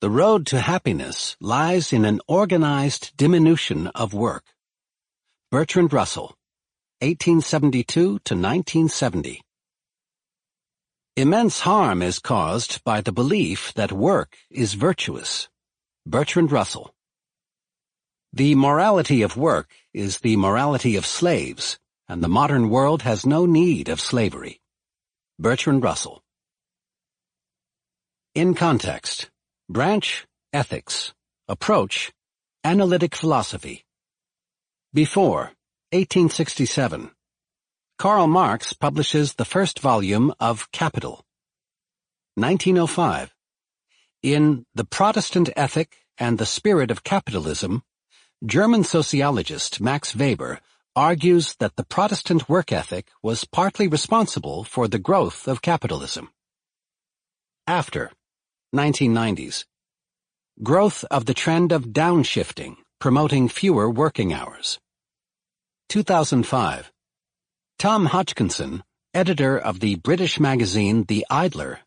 The road to happiness lies in an organized diminution of work. Bertrand Russell, 1872 to 1970. Immense harm is caused by the belief that work is virtuous. Bertrand Russell. The morality of work is the morality of slaves, and the modern world has no need of slavery. Bertrand Russell. In context. Branch, Ethics. Approach, Analytic Philosophy. Before, 1867. Karl Marx publishes the first volume of Capital. 1905. In The Protestant Ethic and the Spirit of Capitalism, German sociologist Max Weber argues that the Protestant work ethic was partly responsible for the growth of capitalism. After 1990s. Growth of the trend of downshifting, promoting fewer working hours. 2005. Tom Hodgkinson, editor of the British magazine The Idler,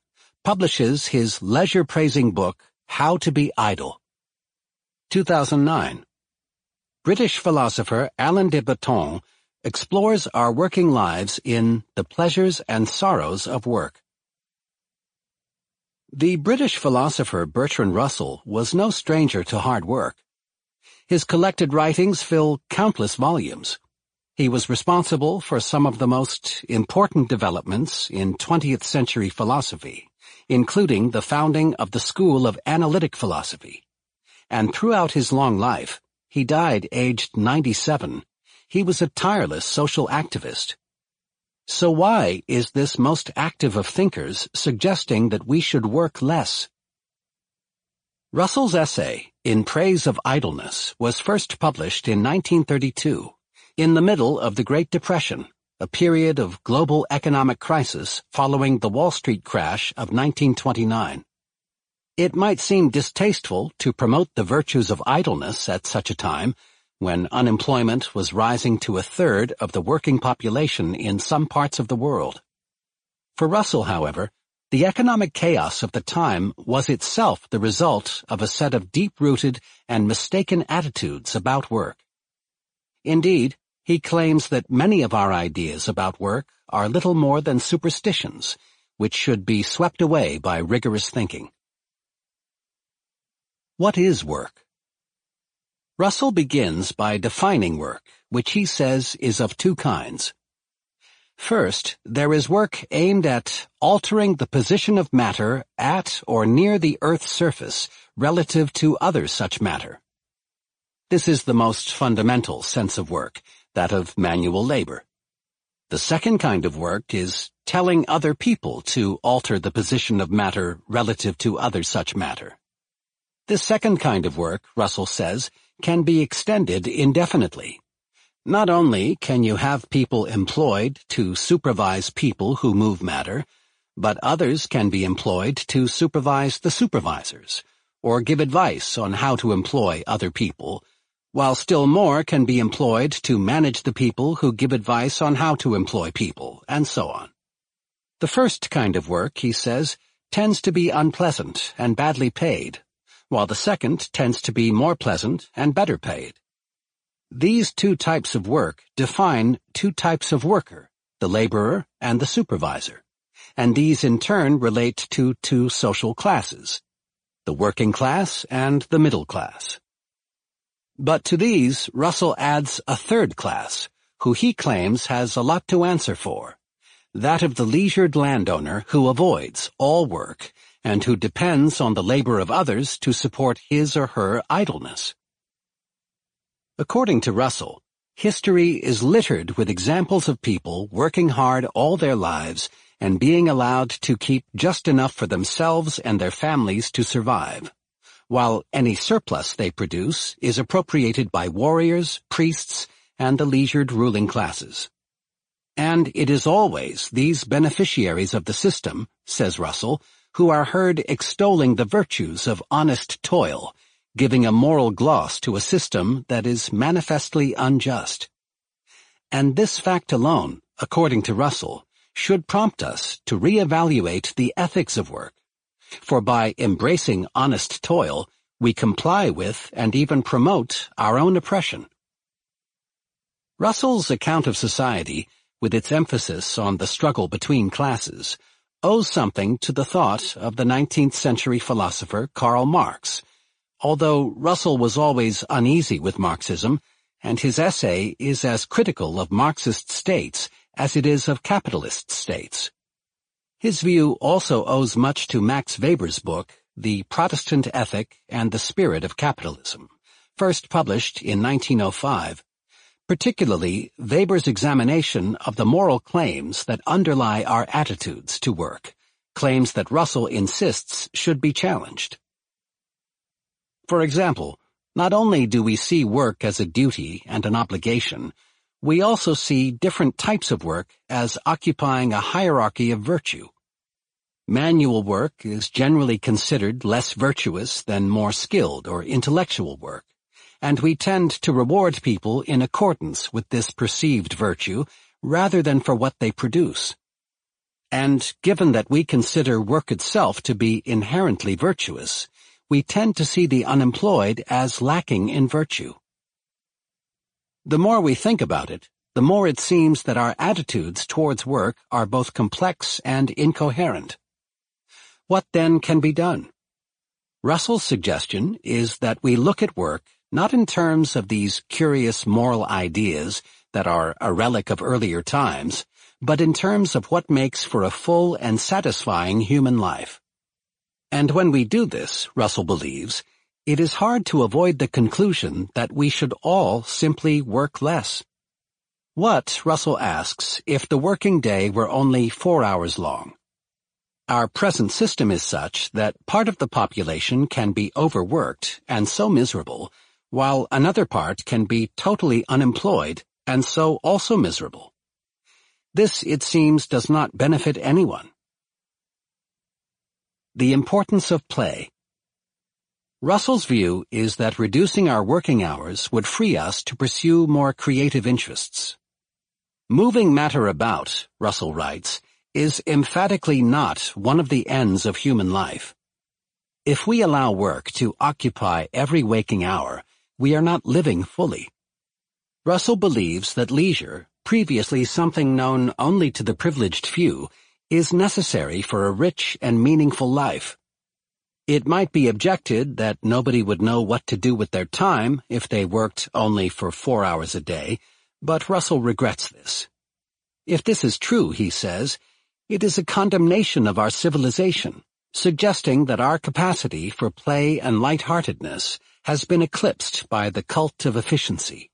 publishes his leisure-praising book How to Be Idle. 2009. British philosopher Alain de Botton explores our working lives in The Pleasures and Sorrows of Work. The British philosopher Bertrand Russell was no stranger to hard work. His collected writings fill countless volumes. He was responsible for some of the most important developments in 20th century philosophy, including the founding of the School of Analytic Philosophy. And throughout his long life, he died aged 97, he was a tireless social activist so why is this most active of thinkers suggesting that we should work less? Russell's essay, In Praise of Idleness, was first published in 1932, in the middle of the Great Depression, a period of global economic crisis following the Wall Street crash of 1929. It might seem distasteful to promote the virtues of idleness at such a time, when unemployment was rising to a third of the working population in some parts of the world. For Russell, however, the economic chaos of the time was itself the result of a set of deep-rooted and mistaken attitudes about work. Indeed, he claims that many of our ideas about work are little more than superstitions, which should be swept away by rigorous thinking. What is work? Russell begins by defining work, which he says is of two kinds. First, there is work aimed at altering the position of matter at or near the Earth's surface relative to other such matter. This is the most fundamental sense of work, that of manual labor. The second kind of work is telling other people to alter the position of matter relative to other such matter. This second kind of work, Russell says, can be extended indefinitely. Not only can you have people employed to supervise people who move matter, but others can be employed to supervise the supervisors, or give advice on how to employ other people, while still more can be employed to manage the people who give advice on how to employ people, and so on. The first kind of work, he says, tends to be unpleasant and badly paid, while the second tends to be more pleasant and better paid. These two types of work define two types of worker, the laborer and the supervisor, and these in turn relate to two social classes, the working class and the middle class. But to these, Russell adds a third class, who he claims has a lot to answer for, that of the leisured landowner who avoids all work and who depends on the labor of others to support his or her idleness. According to Russell, history is littered with examples of people working hard all their lives and being allowed to keep just enough for themselves and their families to survive, while any surplus they produce is appropriated by warriors, priests, and the leisured ruling classes. And it is always these beneficiaries of the system, says Russell, who are heard extolling the virtues of honest toil, giving a moral gloss to a system that is manifestly unjust. And this fact alone, according to Russell, should prompt us to reevaluate the ethics of work. For by embracing honest toil, we comply with and even promote our own oppression. Russell's account of society, with its emphasis on the struggle between classes, owes something to the thought of the 19th century philosopher Karl Marx, although Russell was always uneasy with Marxism, and his essay is as critical of Marxist states as it is of capitalist states. His view also owes much to Max Weber's book, The Protestant Ethic and the Spirit of Capitalism, first published in 1905, particularly Weber's examination of the moral claims that underlie our attitudes to work, claims that Russell insists should be challenged. For example, not only do we see work as a duty and an obligation, we also see different types of work as occupying a hierarchy of virtue. Manual work is generally considered less virtuous than more skilled or intellectual work and we tend to reward people in accordance with this perceived virtue rather than for what they produce. And given that we consider work itself to be inherently virtuous, we tend to see the unemployed as lacking in virtue. The more we think about it, the more it seems that our attitudes towards work are both complex and incoherent. What then can be done? Russell's suggestion is that we look at work not in terms of these curious moral ideas that are a relic of earlier times, but in terms of what makes for a full and satisfying human life. And when we do this, Russell believes, it is hard to avoid the conclusion that we should all simply work less. What, Russell asks, if the working day were only four hours long? Our present system is such that part of the population can be overworked and so miserable while another part can be totally unemployed and so also miserable. This, it seems, does not benefit anyone. The importance of play. Russell's view is that reducing our working hours would free us to pursue more creative interests. Moving matter about, Russell writes, is emphatically not one of the ends of human life. If we allow work to occupy every waking hour, we are not living fully. Russell believes that leisure, previously something known only to the privileged few, is necessary for a rich and meaningful life. It might be objected that nobody would know what to do with their time if they worked only for four hours a day, but Russell regrets this. If this is true, he says, it is a condemnation of our civilization, suggesting that our capacity for play and lightheartedness has been eclipsed by the cult of efficiency.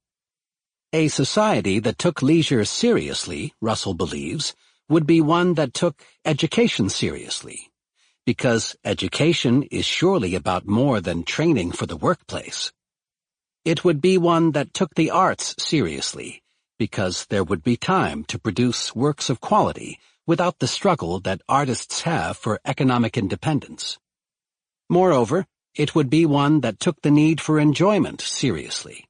A society that took leisure seriously, Russell believes, would be one that took education seriously, because education is surely about more than training for the workplace. It would be one that took the arts seriously, because there would be time to produce works of quality without the struggle that artists have for economic independence. Moreover, it would be one that took the need for enjoyment seriously.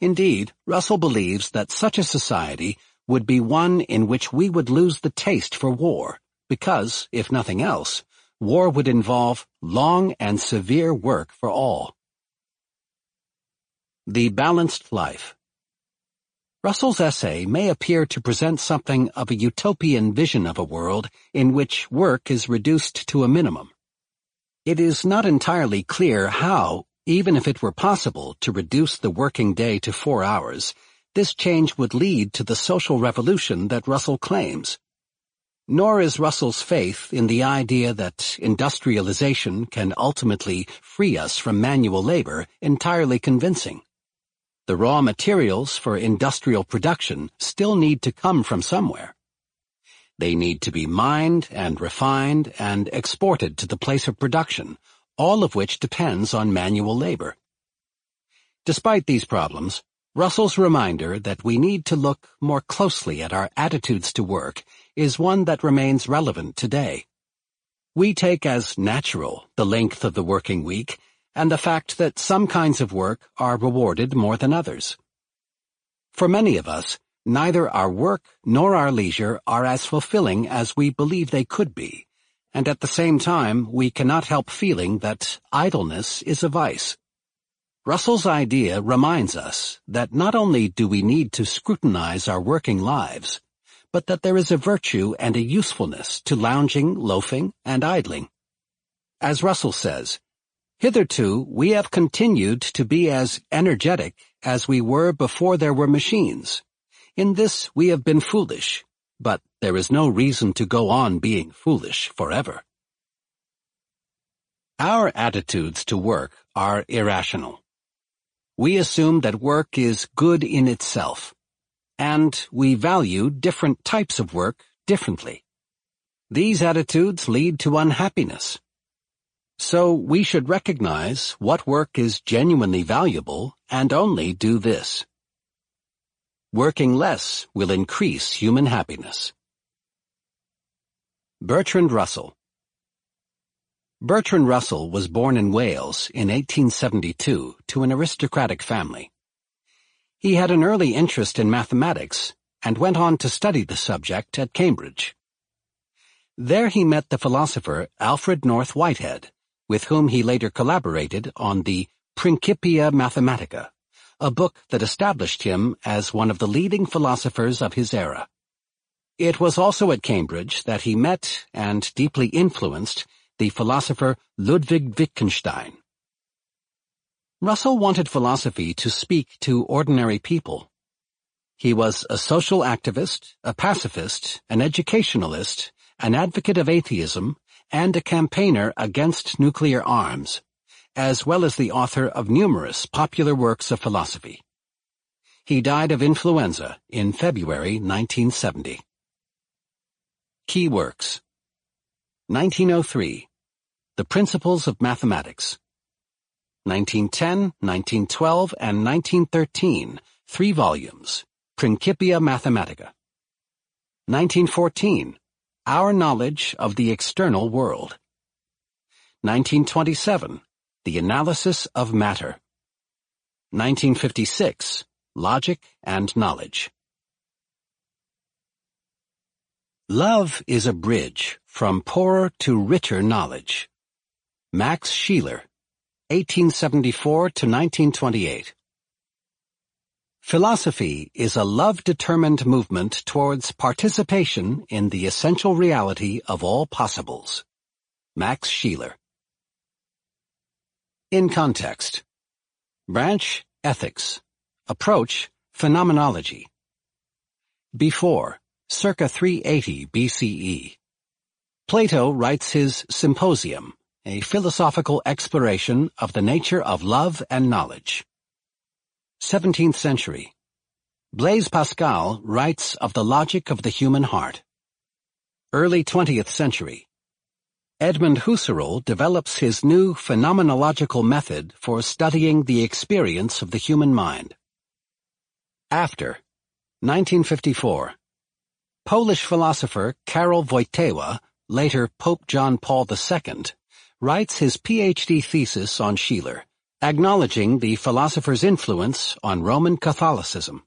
Indeed, Russell believes that such a society would be one in which we would lose the taste for war, because, if nothing else, war would involve long and severe work for all. The Balanced Life Russell's essay may appear to present something of a utopian vision of a world in which work is reduced to a minimum. It is not entirely clear how, even if it were possible to reduce the working day to four hours, this change would lead to the social revolution that Russell claims. Nor is Russell's faith in the idea that industrialization can ultimately free us from manual labor entirely convincing. The raw materials for industrial production still need to come from somewhere. They need to be mined and refined and exported to the place of production, all of which depends on manual labor. Despite these problems, Russell's reminder that we need to look more closely at our attitudes to work is one that remains relevant today. We take as natural the length of the working week and the fact that some kinds of work are rewarded more than others. For many of us, neither our work nor our leisure are as fulfilling as we believe they could be, and at the same time we cannot help feeling that idleness is a vice. Russell's idea reminds us that not only do we need to scrutinize our working lives, but that there is a virtue and a usefulness to lounging, loafing, and idling. As Russell says, Hitherto we have continued to be as energetic as we were before there were machines, in this we have been foolish, but there is no reason to go on being foolish forever. Our attitudes to work are irrational. We assume that work is good in itself, and we value different types of work differently. These attitudes lead to unhappiness. So we should recognize what work is genuinely valuable and only do this. Working less will increase human happiness. Bertrand Russell Bertrand Russell was born in Wales in 1872 to an aristocratic family. He had an early interest in mathematics and went on to study the subject at Cambridge. There he met the philosopher Alfred North Whitehead, with whom he later collaborated on the Principia Mathematica a book that established him as one of the leading philosophers of his era. It was also at Cambridge that he met and deeply influenced the philosopher Ludwig Wittgenstein. Russell wanted philosophy to speak to ordinary people. He was a social activist, a pacifist, an educationalist, an advocate of atheism, and a campaigner against nuclear arms as well as the author of numerous popular works of philosophy. He died of influenza in February 1970. Key works 1903 The Principles of Mathematics 1910, 1912, and 1913, three volumes, Principia Mathematica. 1914, Our Knowledge of the External World. 1927, the Analysis of Matter. 1956, Logic and Knowledge. Love is a bridge from poorer to richer knowledge. Max Scheler, 1874 to 1928. Philosophy is a love-determined movement towards participation in the essential reality of all possibles. Max Scheler in context. Branch, ethics. Approach, phenomenology. Before, circa 380 BCE. Plato writes his Symposium, a philosophical exploration of the nature of love and knowledge. 17th century. Blaise Pascal writes of the logic of the human heart. Early 20th century. Edmund Husserl develops his new phenomenological method for studying the experience of the human mind. After 1954 Polish philosopher Karol Wojtyła, later Pope John Paul II, writes his PhD thesis on Scheler, acknowledging the philosopher's influence on Roman Catholicism.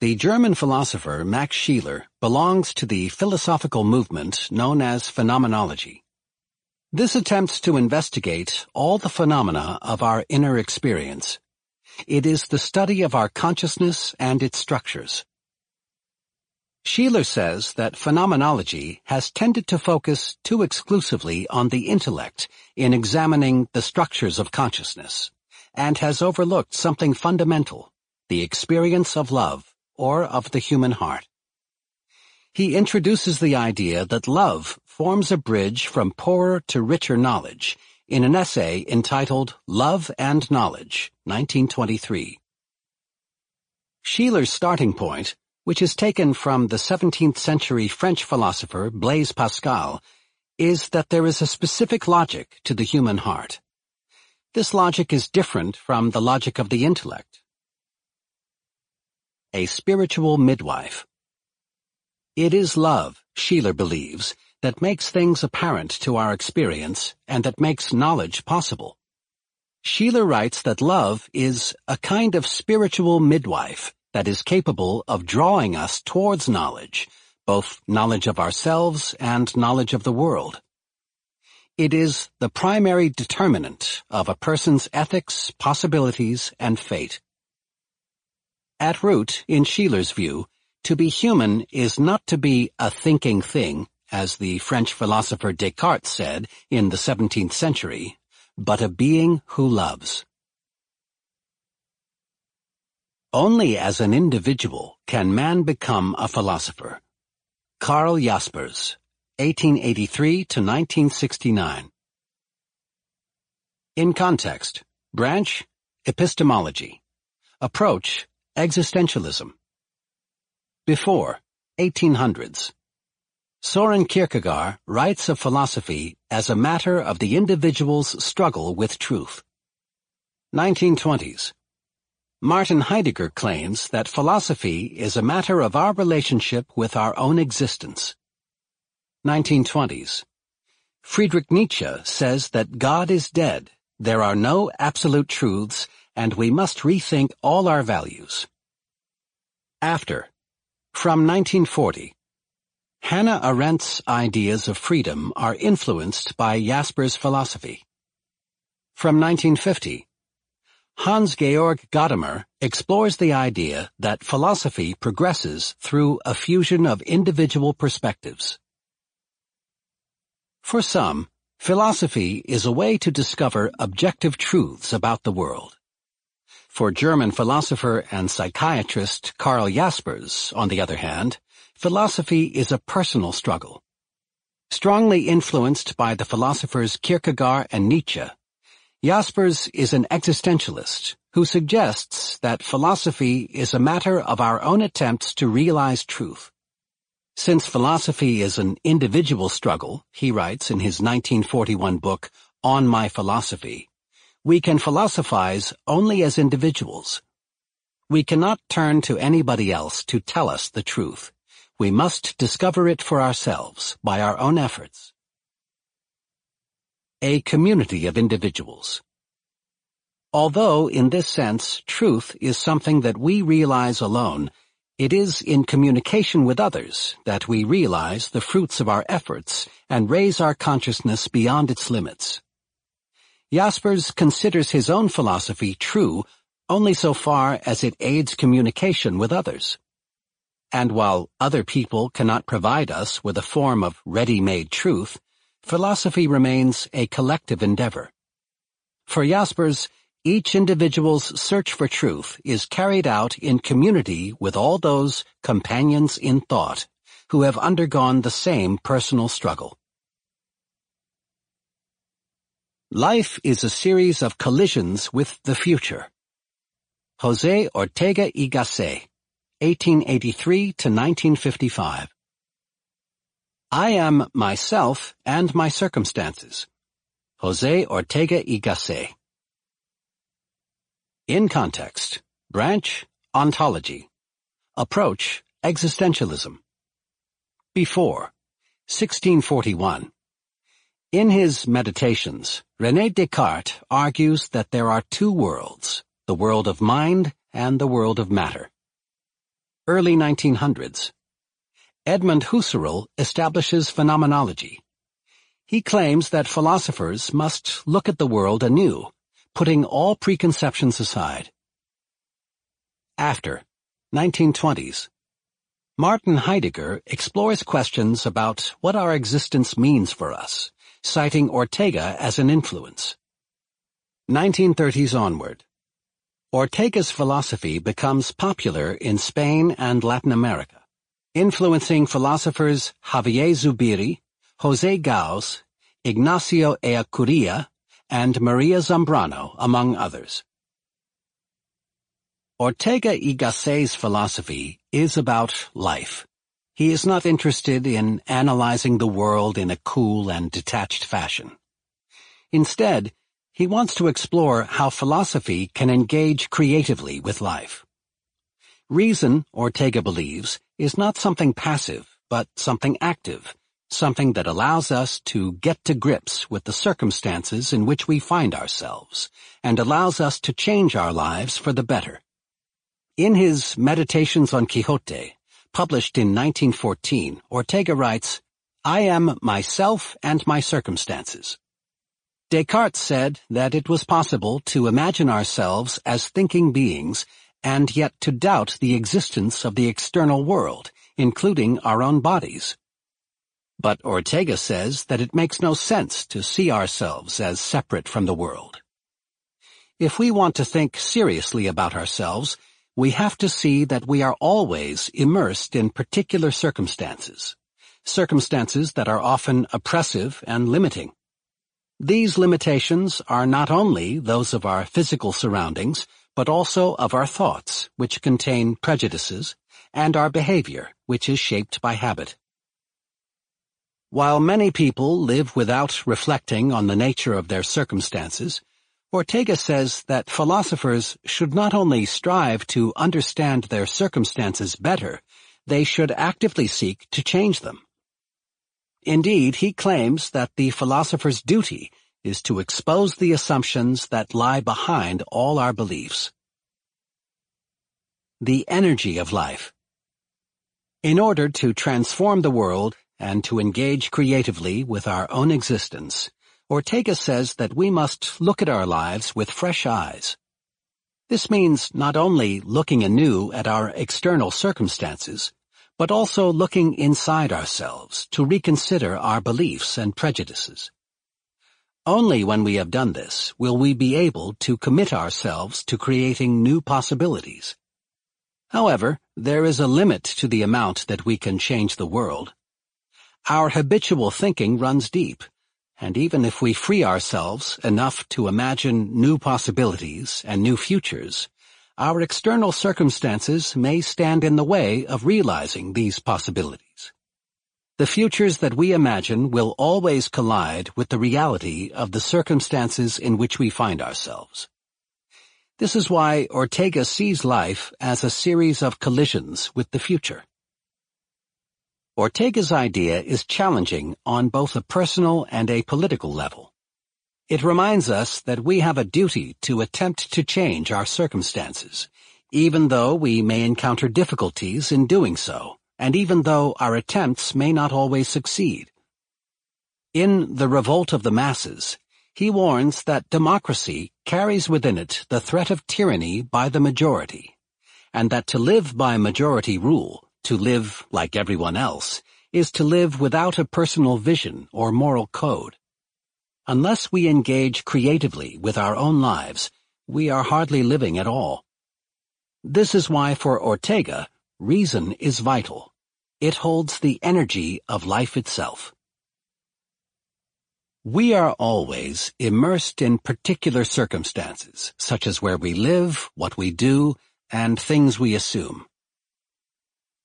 The German philosopher Max Scheler belongs to the philosophical movement known as phenomenology. This attempts to investigate all the phenomena of our inner experience. It is the study of our consciousness and its structures. Scheler says that phenomenology has tended to focus too exclusively on the intellect in examining the structures of consciousness, and has overlooked something fundamental, the experience of love or of the human heart. He introduces the idea that love forms a bridge from poorer to richer knowledge in an essay entitled Love and Knowledge, 1923. Scheler's starting point, which is taken from the 17th century French philosopher Blaise Pascal, is that there is a specific logic to the human heart. This logic is different from the logic of the intellect, a spiritual midwife. It is love, Scheler believes, that makes things apparent to our experience and that makes knowledge possible. Scheler writes that love is a kind of spiritual midwife that is capable of drawing us towards knowledge, both knowledge of ourselves and knowledge of the world. It is the primary determinant of a person's ethics, possibilities, and fate. At root, in Scheler's view, to be human is not to be a thinking thing, as the French philosopher Descartes said in the 17th century, but a being who loves. Only as an individual can man become a philosopher. Karl Jaspers, 1883 to 1969. In context, branch, epistemology. Approach, Existentialism. Before 1800s Soren Kierkegaard writes of philosophy as a matter of the individual's struggle with truth. 1920s Martin Heidegger claims that philosophy is a matter of our relationship with our own existence. 1920s Friedrich Nietzsche says that God is dead, there are no absolute truths, and we must rethink all our values. After, from 1940, Hannah Arendt's ideas of freedom are influenced by Jasper's philosophy. From 1950, Hans-Georg Gadamer explores the idea that philosophy progresses through a fusion of individual perspectives. For some, philosophy is a way to discover objective truths about the world. For German philosopher and psychiatrist Karl Jaspers, on the other hand, philosophy is a personal struggle. Strongly influenced by the philosophers Kierkegaard and Nietzsche, Jaspers is an existentialist who suggests that philosophy is a matter of our own attempts to realize truth. Since philosophy is an individual struggle, he writes in his 1941 book, On My Philosophy, we can philosophize only as individuals. We cannot turn to anybody else to tell us the truth. We must discover it for ourselves by our own efforts. A community of individuals. Although, in this sense, truth is something that we realize alone, it is in communication with others that we realize the fruits of our efforts and raise our consciousness beyond its limits. Jaspers considers his own philosophy true only so far as it aids communication with others. And while other people cannot provide us with a form of ready-made truth, philosophy remains a collective endeavor. For Jaspers, each individual's search for truth is carried out in community with all those companions in thought who have undergone the same personal struggle. Life is a series of collisions with the future. José Ortega y Gasset, 1883 to 1955. I am myself and my circumstances. José Ortega y Gasset. In context, branch, ontology. Approach, existentialism. Before, 1641. In his Meditations, René Descartes argues that there are two worlds, the world of mind and the world of matter. Early 1900s. Edmund Husserl establishes phenomenology. He claims that philosophers must look at the world anew, putting all preconceptions aside. After, 1920s. Martin Heidegger explores questions about what our existence means for us, citing Ortega as an influence. 1930s onward. Ortega's philosophy becomes popular in Spain and Latin America, influencing philosophers Javier Zubiri, José Gaos, Ignacio Ellacuría, and Maria Zambrano, among others. Ortega y Gasset's philosophy is about life. He is not interested in analyzing the world in a cool and detached fashion. Instead, he wants to explore how philosophy can engage creatively with life. Reason, Ortega believes, is not something passive, but something active, something that allows us to get to grips with the circumstances in which we find ourselves, and allows us to change our lives for the better. In his Meditations on Quixote, published in 1914, Ortega writes, I am myself and my circumstances. Descartes said that it was possible to imagine ourselves as thinking beings and yet to doubt the existence of the external world, including our own bodies. But Ortega says that it makes no sense to see ourselves as separate from the world. If we want to think seriously about ourselves, we have to see that we are always immersed in particular circumstances, circumstances that are often oppressive and limiting. These limitations are not only those of our physical surroundings, but also of our thoughts, which contain prejudices, and our behavior, which is shaped by habit. While many people live without reflecting on the nature of their circumstances, Ortega says that philosophers should not only strive to understand their circumstances better, they should actively seek to change them. Indeed, he claims that the philosopher's duty is to expose the assumptions that lie behind all our beliefs. The energy of life. In order to transform the world and to engage creatively with our own existence, Ortega says that we must look at our lives with fresh eyes. This means not only looking anew at our external circumstances, but also looking inside ourselves to reconsider our beliefs and prejudices. Only when we have done this will we be able to commit ourselves to creating new possibilities. However, there is a limit to the amount that we can change the world. Our habitual thinking runs deep, and even if we free ourselves enough to imagine new possibilities and new futures, our external circumstances may stand in the way of realizing these possibilities. The futures that we imagine will always collide with the reality of the circumstances in which we find ourselves. This is why Ortega sees life as a series of collisions with the future. Ortega's idea is challenging on both a personal and a political level. It reminds us that we have a duty to attempt to change our circumstances, even though we may encounter difficulties in doing so, and even though our attempts may not always succeed. In The Revolt of the Masses, he warns that democracy carries within it the threat of tyranny by the majority, and that to live by majority rule to live like everyone else is to live without a personal vision or moral code. Unless we engage creatively with our own lives, we are hardly living at all. This is why for Ortega, reason is vital. It holds the energy of life itself. We are always immersed in particular circumstances, such as where we live, what we do, and things we assume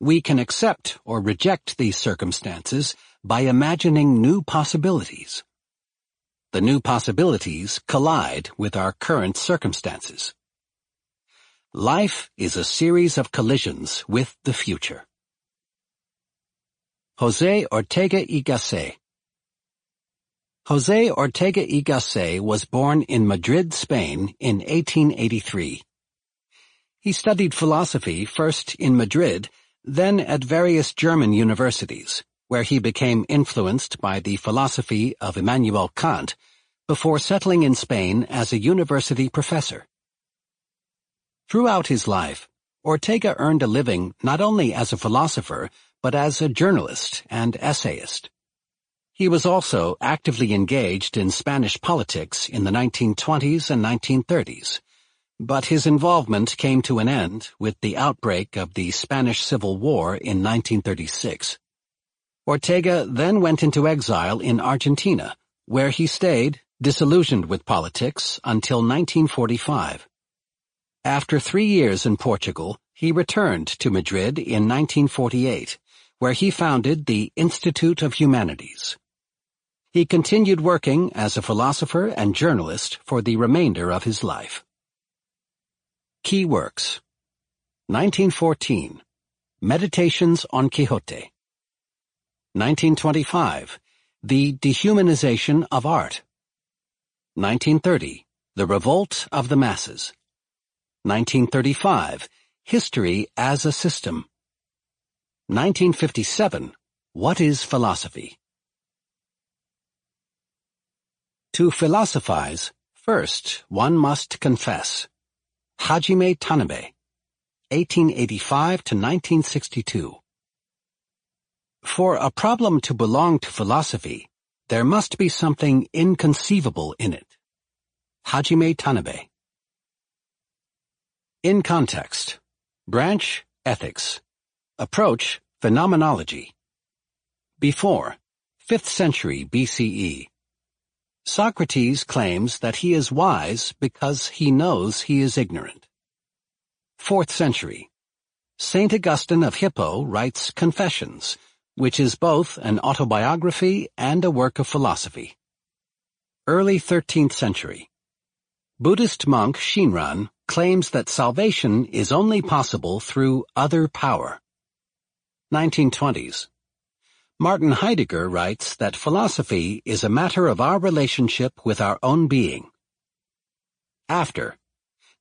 we can accept or reject these circumstances by imagining new possibilities. The new possibilities collide with our current circumstances. Life is a series of collisions with the future. José Ortega y Gasset José Ortega y Gasset was born in Madrid, Spain in 1883. He studied philosophy first in Madrid then at various German universities, where he became influenced by the philosophy of Immanuel Kant, before settling in Spain as a university professor. Throughout his life, Ortega earned a living not only as a philosopher, but as a journalist and essayist. He was also actively engaged in Spanish politics in the 1920s and 1930s, but his involvement came to an end with the outbreak of the Spanish Civil War in 1936. Ortega then went into exile in Argentina, where he stayed, disillusioned with politics, until 1945. After three years in Portugal, he returned to Madrid in 1948, where he founded the Institute of Humanities. He continued working as a philosopher and journalist for the remainder of his life. Key Works 1914 Meditations on Quixote. 1925 The Dehumanization of Art. 1930 The Revolt of the Masses. 1935 History as a System. 1957 What is Philosophy? To philosophize, first one must confess. Hajime Tanabe, 1885 to 1962. For a problem to belong to philosophy, there must be something inconceivable in it. Hajime Tanabe. In context, branch, ethics, approach, phenomenology. Before, 5th century BCE, Socrates claims that he is wise because he knows he is ignorant. Fourth century. St. Augustine of Hippo writes Confessions, which is both an autobiography and a work of philosophy. Early 13th century. Buddhist monk Shinran claims that salvation is only possible through other power. 1920s. Martin Heidegger writes that philosophy is a matter of our relationship with our own being. After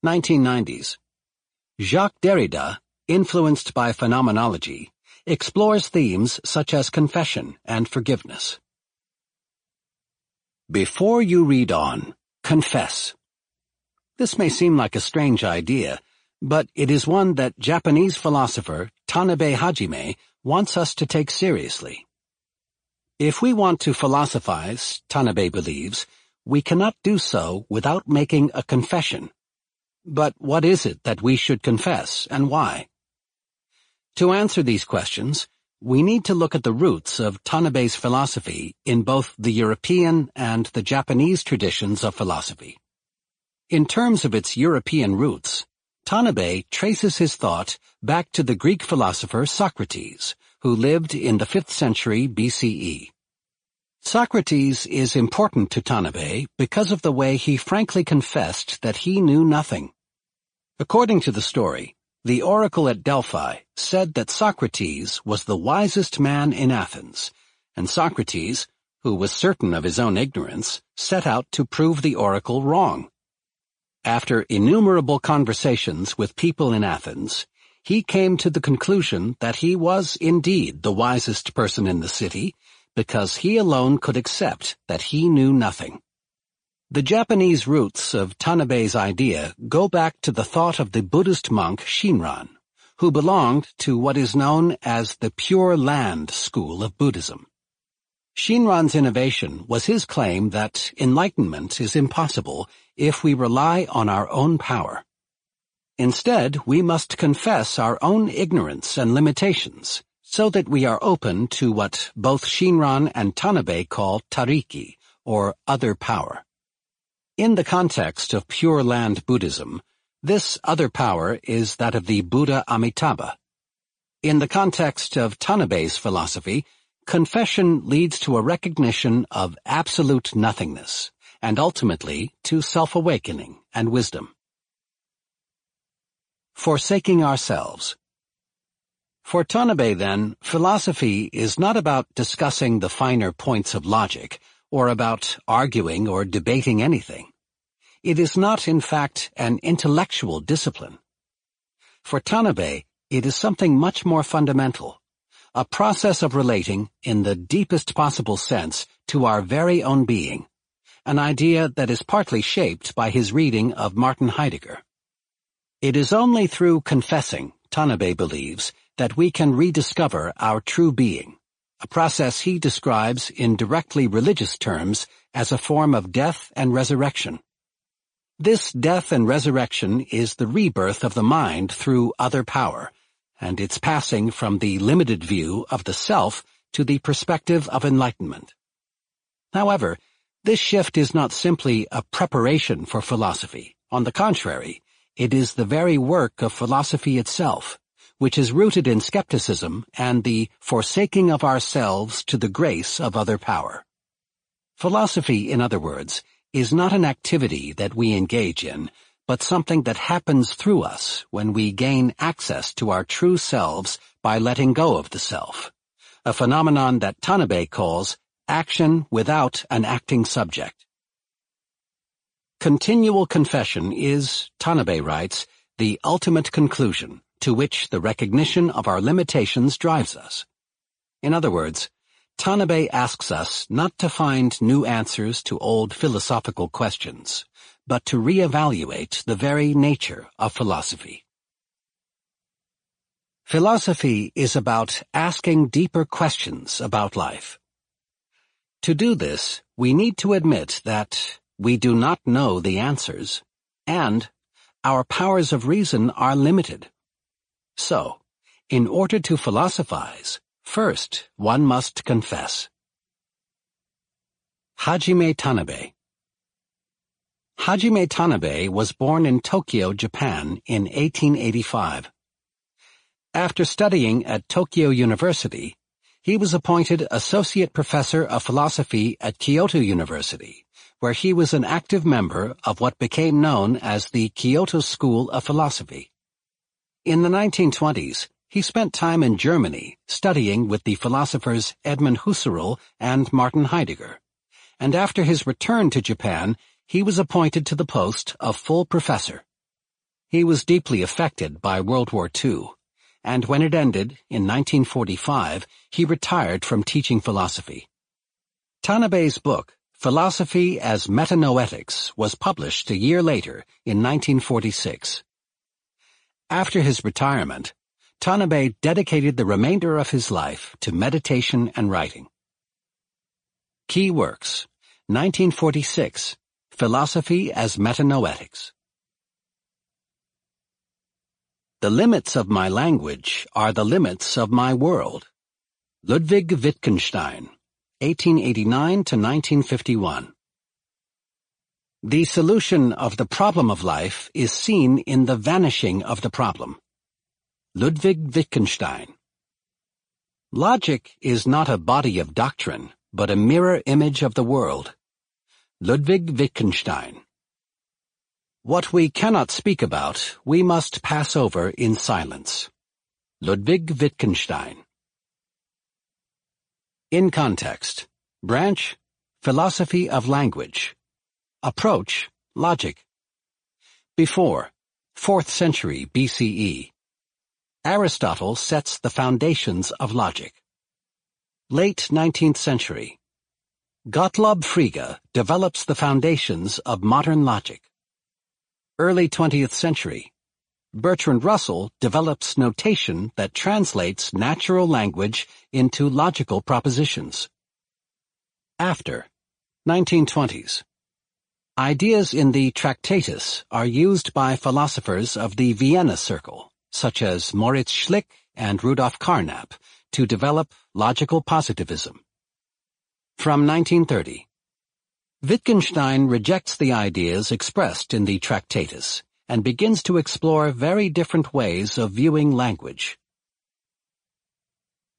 1990s Jacques Derrida, influenced by phenomenology, explores themes such as confession and forgiveness. Before you read on, confess. This may seem like a strange idea, but it is one that Japanese philosopher Tanabe Hajime wants us to take seriously. If we want to philosophize, Tanabe believes, we cannot do so without making a confession. But what is it that we should confess, and why? To answer these questions, we need to look at the roots of Tanabe's philosophy in both the European and the Japanese traditions of philosophy. In terms of its European roots, Tanabe traces his thought back to the Greek philosopher Socrates, who lived in the 5th century BCE. Socrates is important to Tanabe because of the way he frankly confessed that he knew nothing. According to the story, the oracle at Delphi said that Socrates was the wisest man in Athens, and Socrates, who was certain of his own ignorance, set out to prove the oracle wrong. After innumerable conversations with people in Athens, he came to the conclusion that he was indeed the wisest person in the city, because he alone could accept that he knew nothing. The Japanese roots of Tanabe's idea go back to the thought of the Buddhist monk Shinran, who belonged to what is known as the Pure Land school of Buddhism. Shinran's innovation was his claim that enlightenment is impossible if we rely on our own power. Instead, we must confess our own ignorance and limitations, so that we are open to what both Shinran and Tanabe call tariki, or other power. In the context of Pure Land Buddhism, this other power is that of the Buddha Amitabha. In the context of Tanabe's philosophy, confession leads to a recognition of absolute nothingness and ultimately to self-awakening and wisdom. Forsaking Ourselves For Tanabe, then, philosophy is not about discussing the finer points of logic, or about arguing or debating anything. It is not, in fact, an intellectual discipline. For Tanabe, it is something much more fundamental, a process of relating, in the deepest possible sense, to our very own being, an idea that is partly shaped by his reading of Martin Heidegger. It is only through confessing, Tanabe believes, that we can rediscover our true being, a process he describes in directly religious terms as a form of death and resurrection. This death and resurrection is the rebirth of the mind through other power, and its passing from the limited view of the self to the perspective of enlightenment. However, this shift is not simply a preparation for philosophy. On the contrary, it is the very work of philosophy itself, which is rooted in skepticism and the forsaking of ourselves to the grace of other power. Philosophy, in other words, is not an activity that we engage in, but something that happens through us when we gain access to our true selves by letting go of the self, a phenomenon that Tanabe calls Action without an acting subject. Continual confession is, Tanabe writes, the ultimate conclusion to which the recognition of our limitations drives us. In other words, Tanabe asks us not to find new answers to old philosophical questions, but to reevaluate the very nature of philosophy. Philosophy is about asking deeper questions about life to do this, we need to admit that we do not know the answers, and our powers of reason are limited. So, in order to philosophize, first one must confess. Hajime Tanabe Hajime Tanabe was born in Tokyo, Japan in 1885. After studying at Tokyo University, he was appointed Associate Professor of Philosophy at Kyoto University, where he was an active member of what became known as the Kyoto School of Philosophy. In the 1920s, he spent time in Germany studying with the philosophers Edmund Husserl and Martin Heidegger, and after his return to Japan, he was appointed to the post of full professor. He was deeply affected by World War II and when it ended, in 1945, he retired from teaching philosophy. Tanabe's book, Philosophy as Metanoetics, was published a year later, in 1946. After his retirement, Tanabe dedicated the remainder of his life to meditation and writing. Key Works 1946 Philosophy as Metanoetics The limits of my language are the limits of my world. Ludwig Wittgenstein, 1889 to 1951. The solution of the problem of life is seen in the vanishing of the problem. Ludwig Wittgenstein Logic is not a body of doctrine, but a mirror image of the world. Ludwig Wittgenstein what we cannot speak about, we must pass over in silence. Ludwig Wittgenstein In Context Branch Philosophy of Language Approach Logic Before 4th century BCE Aristotle sets the foundations of logic. Late 19th century Gottlob Frege develops the foundations of modern logic. Early 20th century. Bertrand Russell develops notation that translates natural language into logical propositions. After 1920s. Ideas in the Tractatus are used by philosophers of the Vienna Circle, such as Moritz Schlick and Rudolf Carnap, to develop logical positivism. From 1930, Wittgenstein rejects the ideas expressed in the Tractatus and begins to explore very different ways of viewing language.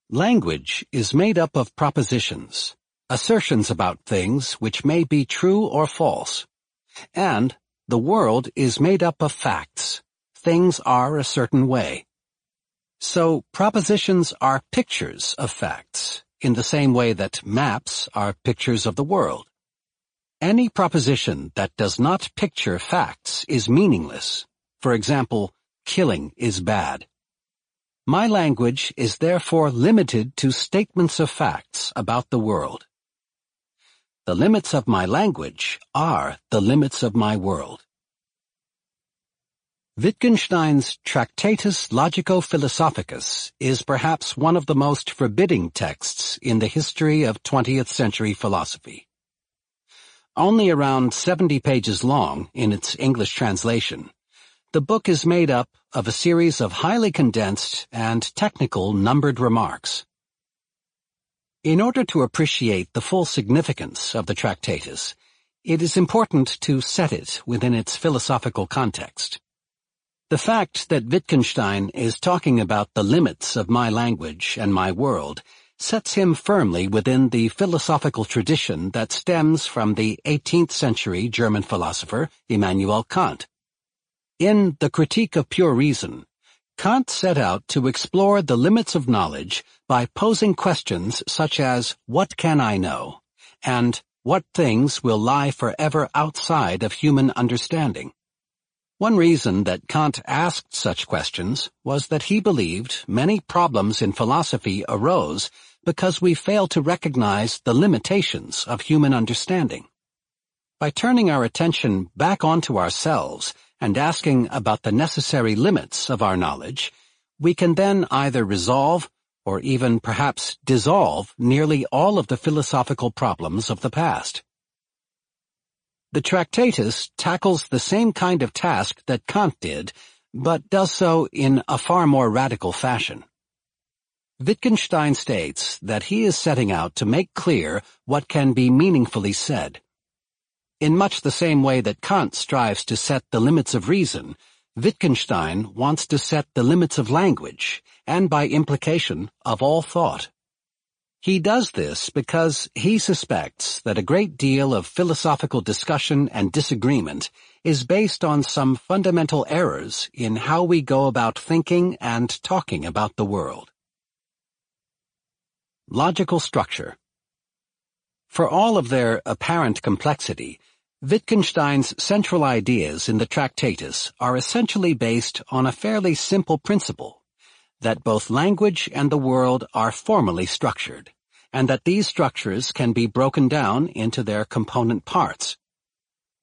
Language is made up of propositions, assertions about things which may be true or false, and the world is made up of facts. Things are a certain way. So propositions are pictures of facts, in the same way that maps are pictures of the world. Any proposition that does not picture facts is meaningless. For example, killing is bad. My language is therefore limited to statements of facts about the world. The limits of my language are the limits of my world. Wittgenstein's Tractatus Logico-Philosophicus is perhaps one of the most forbidding texts in the history of 20th century philosophy. Only around 70 pages long in its English translation, the book is made up of a series of highly condensed and technical numbered remarks. In order to appreciate the full significance of the Tractatus, it is important to set it within its philosophical context. The fact that Wittgenstein is talking about the limits of my language and my world sets him firmly within the philosophical tradition that stems from the 18th century German philosopher Immanuel Kant. In The Critique of Pure Reason, Kant set out to explore the limits of knowledge by posing questions such as what can I know and what things will lie forever outside of human understanding. One reason that Kant asked such questions was that he believed many problems in philosophy arose because we fail to recognize the limitations of human understanding. By turning our attention back onto ourselves and asking about the necessary limits of our knowledge, we can then either resolve or even perhaps dissolve nearly all of the philosophical problems of the past. The Tractatus tackles the same kind of task that Kant did, but does so in a far more radical fashion. Wittgenstein states that he is setting out to make clear what can be meaningfully said. In much the same way that Kant strives to set the limits of reason, Wittgenstein wants to set the limits of language, and by implication, of all thought. He does this because he suspects that a great deal of philosophical discussion and disagreement is based on some fundamental errors in how we go about thinking and talking about the world. Logical Structure For all of their apparent complexity, Wittgenstein's central ideas in the Tractatus are essentially based on a fairly simple principle, that both language and the world are formally structured and that these structures can be broken down into their component parts.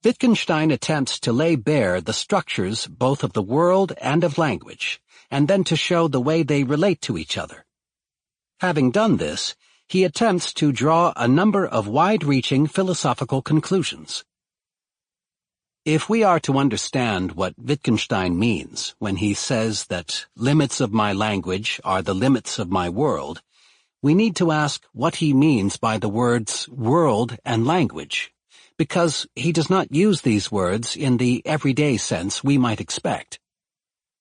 Wittgenstein attempts to lay bare the structures both of the world and of language, and then to show the way they relate to each other. Having done this, he attempts to draw a number of wide-reaching philosophical conclusions. If we are to understand what Wittgenstein means when he says that limits of my language are the limits of my world, we need to ask what he means by the words world and language, because he does not use these words in the everyday sense we might expect.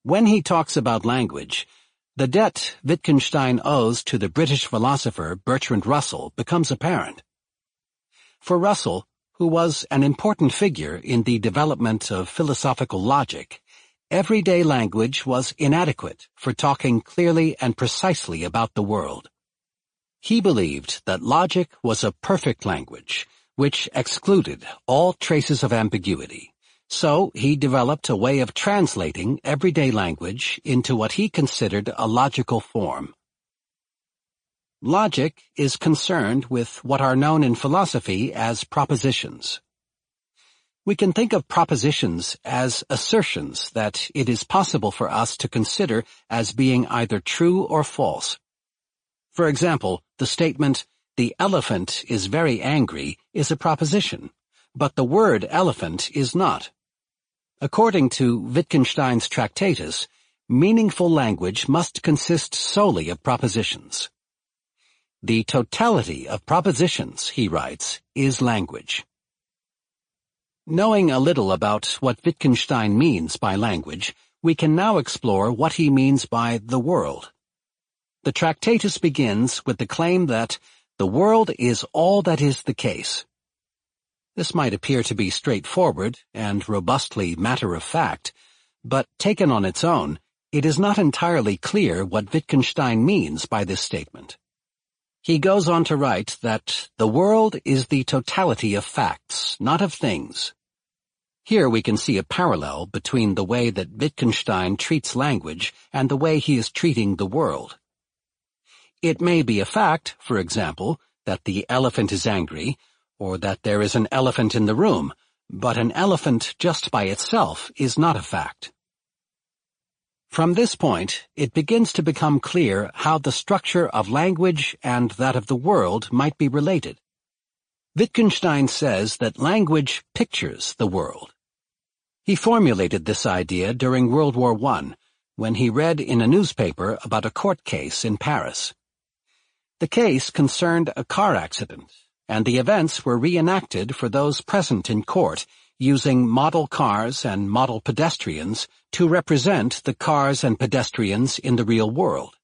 When he talks about language, the debt Wittgenstein owes to the British philosopher Bertrand Russell becomes apparent. For Russell, who was an important figure in the development of philosophical logic, everyday language was inadequate for talking clearly and precisely about the world. He believed that logic was a perfect language, which excluded all traces of ambiguity. So he developed a way of translating everyday language into what he considered a logical form. Logic is concerned with what are known in philosophy as propositions. We can think of propositions as assertions that it is possible for us to consider as being either true or false. For example, the statement, the elephant is very angry, is a proposition, but the word elephant is not. According to Wittgenstein's Tractatus, meaningful language must consist solely of propositions. The totality of propositions, he writes, is language. Knowing a little about what Wittgenstein means by language, we can now explore what he means by the world. The Tractatus begins with the claim that the world is all that is the case. This might appear to be straightforward and robustly matter-of-fact, but taken on its own, it is not entirely clear what Wittgenstein means by this statement. He goes on to write that the world is the totality of facts, not of things. Here we can see a parallel between the way that Wittgenstein treats language and the way he is treating the world. It may be a fact, for example, that the elephant is angry, or that there is an elephant in the room, but an elephant just by itself is not a fact. From this point, it begins to become clear how the structure of language and that of the world might be related. Wittgenstein says that language pictures the world. He formulated this idea during World War I, when he read in a newspaper about a court case in Paris. The case concerned a car accident, and the events were reenacted for those present in court using model cars and model pedestrians to represent the cars and pedestrians in the real world.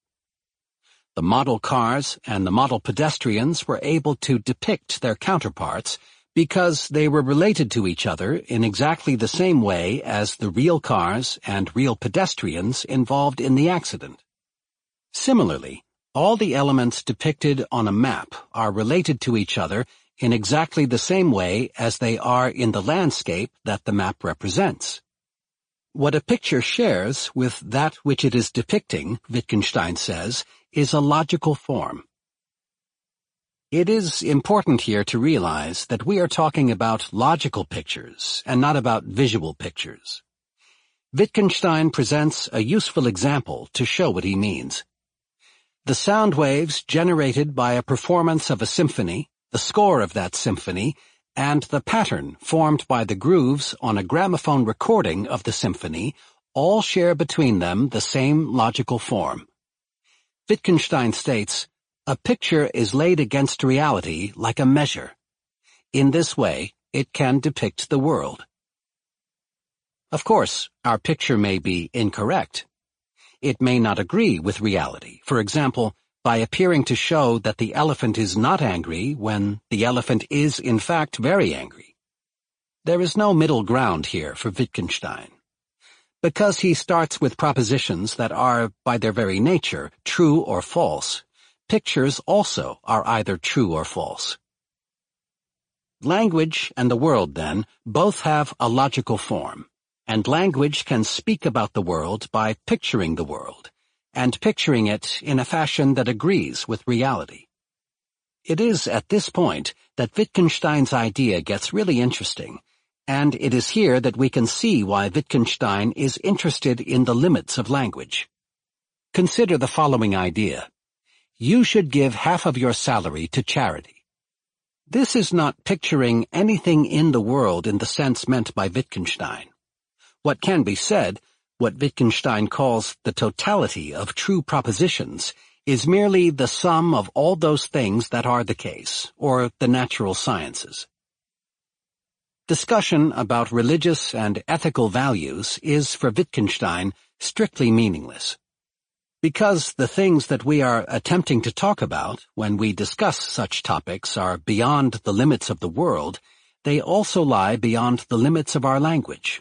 The model cars and the model pedestrians were able to depict their counterparts because they were related to each other in exactly the same way as the real cars and real pedestrians involved in the accident. Similarly, all the elements depicted on a map are related to each other in exactly the same way as they are in the landscape that the map represents. What a picture shares with that which it is depicting, Wittgenstein says, is a logical form. It is important here to realize that we are talking about logical pictures and not about visual pictures. Wittgenstein presents a useful example to show what he means. The sound waves generated by a performance of a symphony, the score of that symphony, and the pattern formed by the grooves on a gramophone recording of the symphony all share between them the same logical form. Wittgenstein states, a picture is laid against reality like a measure. In this way, it can depict the world. Of course, our picture may be incorrect, it may not agree with reality. For example, by appearing to show that the elephant is not angry when the elephant is in fact very angry. There is no middle ground here for Wittgenstein. Because he starts with propositions that are, by their very nature, true or false, pictures also are either true or false. Language and the world, then, both have a logical form. And language can speak about the world by picturing the world, and picturing it in a fashion that agrees with reality. It is at this point that Wittgenstein's idea gets really interesting, and it is here that we can see why Wittgenstein is interested in the limits of language. Consider the following idea. You should give half of your salary to charity. This is not picturing anything in the world in the sense meant by Wittgenstein what can be said, what Wittgenstein calls the totality of true propositions, is merely the sum of all those things that are the case, or the natural sciences. Discussion about religious and ethical values is, for Wittgenstein, strictly meaningless. Because the things that we are attempting to talk about when we discuss such topics are beyond the limits of the world, they also lie beyond the limits of our language.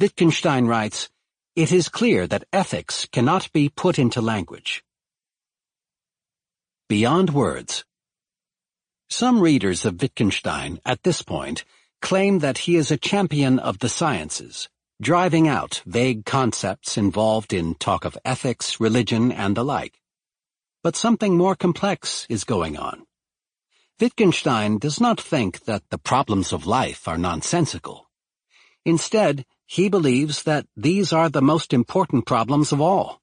Wittgenstein writes, It is clear that ethics cannot be put into language. Beyond Words Some readers of Wittgenstein, at this point, claim that he is a champion of the sciences, driving out vague concepts involved in talk of ethics, religion, and the like. But something more complex is going on. Wittgenstein does not think that the problems of life are nonsensical. Instead, he believes that these are the most important problems of all.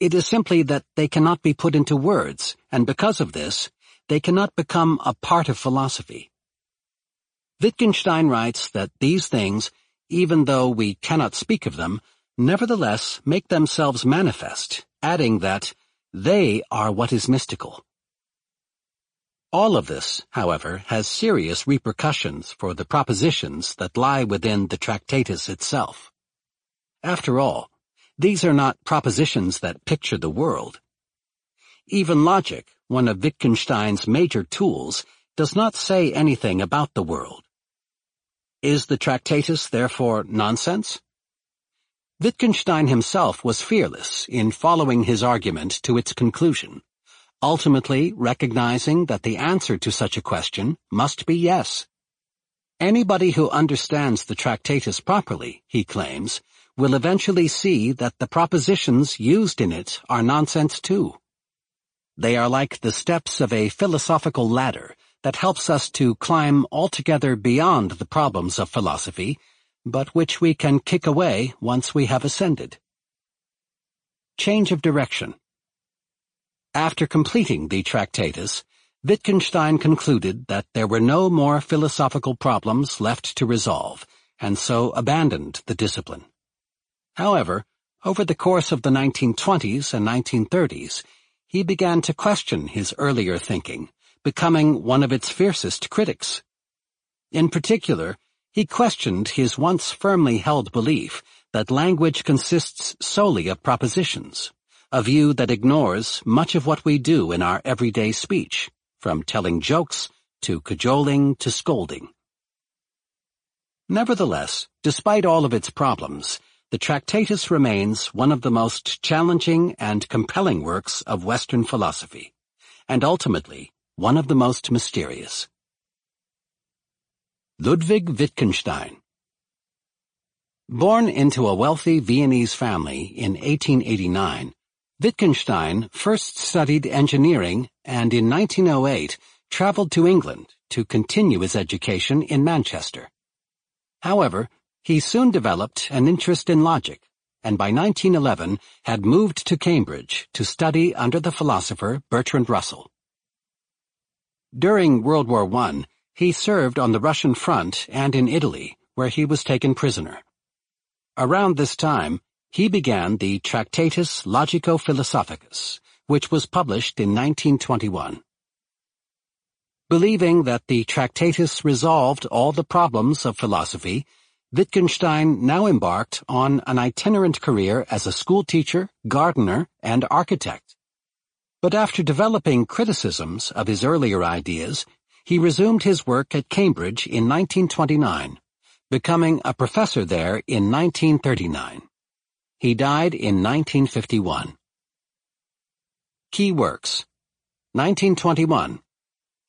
It is simply that they cannot be put into words, and because of this, they cannot become a part of philosophy. Wittgenstein writes that these things, even though we cannot speak of them, nevertheless make themselves manifest, adding that they are what is mystical. All of this, however, has serious repercussions for the propositions that lie within the Tractatus itself. After all, these are not propositions that picture the world. Even logic, one of Wittgenstein's major tools, does not say anything about the world. Is the Tractatus therefore nonsense? Wittgenstein himself was fearless in following his argument to its conclusion ultimately recognizing that the answer to such a question must be yes. Anybody who understands the Tractatus properly, he claims, will eventually see that the propositions used in it are nonsense too. They are like the steps of a philosophical ladder that helps us to climb altogether beyond the problems of philosophy, but which we can kick away once we have ascended. Change of direction. After completing the Tractatus, Wittgenstein concluded that there were no more philosophical problems left to resolve, and so abandoned the discipline. However, over the course of the 1920s and 1930s, he began to question his earlier thinking, becoming one of its fiercest critics. In particular, he questioned his once firmly held belief that language consists solely of propositions a view that ignores much of what we do in our everyday speech, from telling jokes to cajoling to scolding. Nevertheless, despite all of its problems, the Tractatus remains one of the most challenging and compelling works of Western philosophy, and ultimately one of the most mysterious. Ludwig Wittgenstein Born into a wealthy Viennese family in 1889, Wittgenstein first studied engineering and in 1908 traveled to England to continue his education in Manchester. However, he soon developed an interest in logic, and by 1911 had moved to Cambridge to study under the philosopher Bertrand Russell. During World War I, he served on the Russian front and in Italy, where he was taken prisoner. Around this time, he began the Tractatus Logico-Philosophicus, which was published in 1921. Believing that the Tractatus resolved all the problems of philosophy, Wittgenstein now embarked on an itinerant career as a schoolteacher, gardener, and architect. But after developing criticisms of his earlier ideas, he resumed his work at Cambridge in 1929, becoming a professor there in 1939. He died in 1951. Key works 1921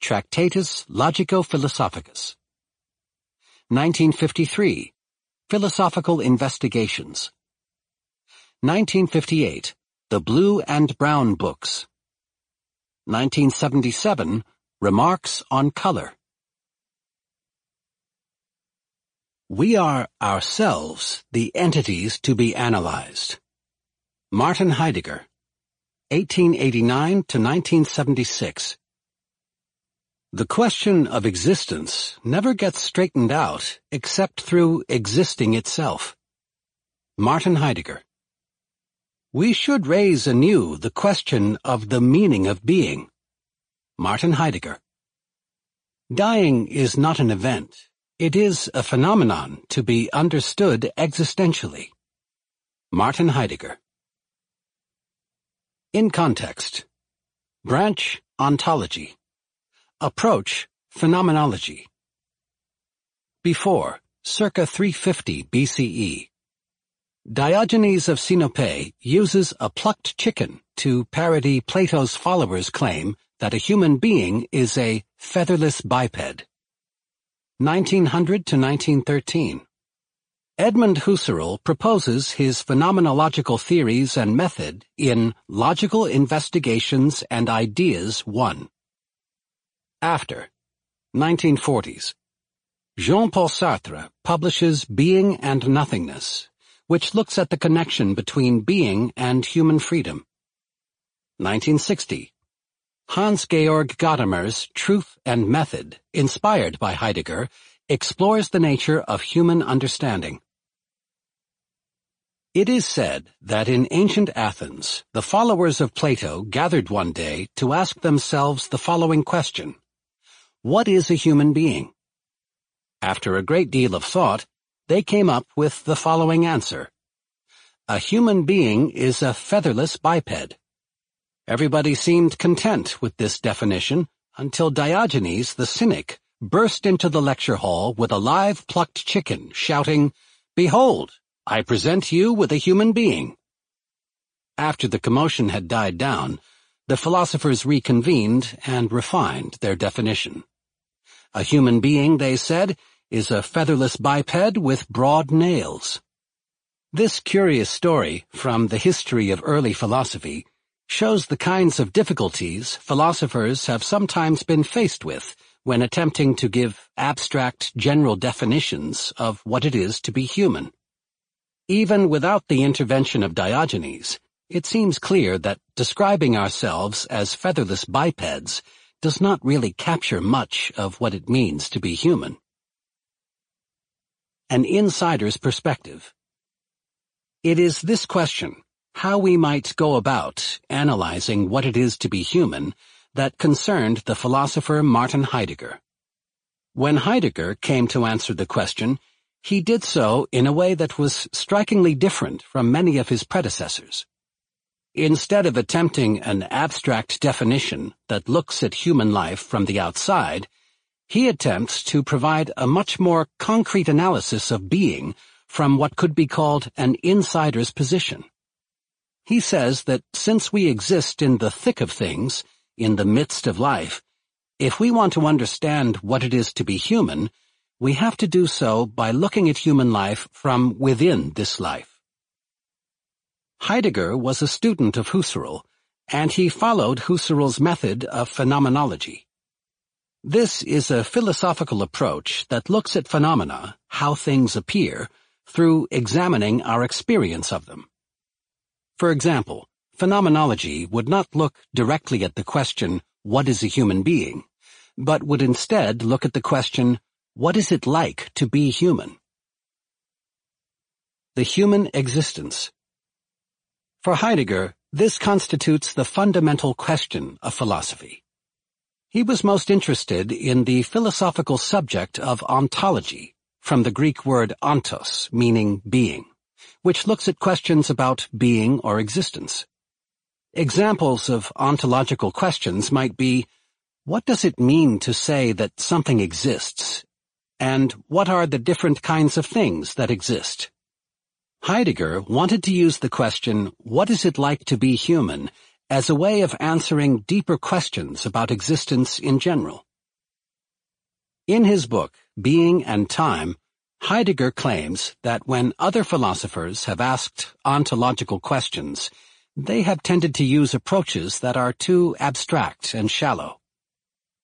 Tractatus Logico-Philosophicus 1953 Philosophical Investigations. 1958 The Blue and Brown Books. 1977 Remarks on Color. we are ourselves the entities to be analyzed. Martin Heidegger, 1889 to 1976. The question of existence never gets straightened out except through existing itself. Martin Heidegger. We should raise anew the question of the meaning of being. Martin Heidegger. Dying is not an event, it is a phenomenon to be understood existentially. Martin Heidegger. In Context. Branch Ontology. Approach Phenomenology. Before, circa 350 BCE Diogenes of Sinope uses a plucked chicken to parody Plato's followers' claim that a human being is a featherless biped. 1900 to 1913. Edmund Husserl proposes his phenomenological theories and method in Logical Investigations and Ideas 1. After 1940s. Jean-Paul Sartre publishes Being and Nothingness, which looks at the connection between being and human freedom. 1960. Hans-Georg Gadamer's Truth and Method, inspired by Heidegger, explores the nature of human understanding. It is said that in ancient Athens, the followers of Plato gathered one day to ask themselves the following question. What is a human being? After a great deal of thought, they came up with the following answer. A human being is a featherless biped Everybody seemed content with this definition until Diogenes the Cynic burst into the lecture hall with a live plucked chicken, shouting, Behold, I present you with a human being. After the commotion had died down, the philosophers reconvened and refined their definition. A human being, they said, is a featherless biped with broad nails. This curious story, from the history of early philosophy, shows the kinds of difficulties philosophers have sometimes been faced with when attempting to give abstract general definitions of what it is to be human. Even without the intervention of Diogenes, it seems clear that describing ourselves as featherless bipeds does not really capture much of what it means to be human. An Insider's Perspective It is this question, how we might go about analyzing what it is to be human that concerned the philosopher Martin Heidegger. When Heidegger came to answer the question, he did so in a way that was strikingly different from many of his predecessors. Instead of attempting an abstract definition that looks at human life from the outside, he attempts to provide a much more concrete analysis of being from what could be called an insider's position. He says that since we exist in the thick of things, in the midst of life, if we want to understand what it is to be human, we have to do so by looking at human life from within this life. Heidegger was a student of Husserl, and he followed Husserl's method of phenomenology. This is a philosophical approach that looks at phenomena, how things appear, through examining our experience of them. For example, phenomenology would not look directly at the question, what is a human being, but would instead look at the question, what is it like to be human? The human existence. For Heidegger, this constitutes the fundamental question of philosophy. He was most interested in the philosophical subject of ontology, from the Greek word ontos, meaning being which looks at questions about being or existence. Examples of ontological questions might be, what does it mean to say that something exists? And what are the different kinds of things that exist? Heidegger wanted to use the question, what is it like to be human, as a way of answering deeper questions about existence in general. In his book, Being and Time, Heidegger claims that when other philosophers have asked ontological questions, they have tended to use approaches that are too abstract and shallow.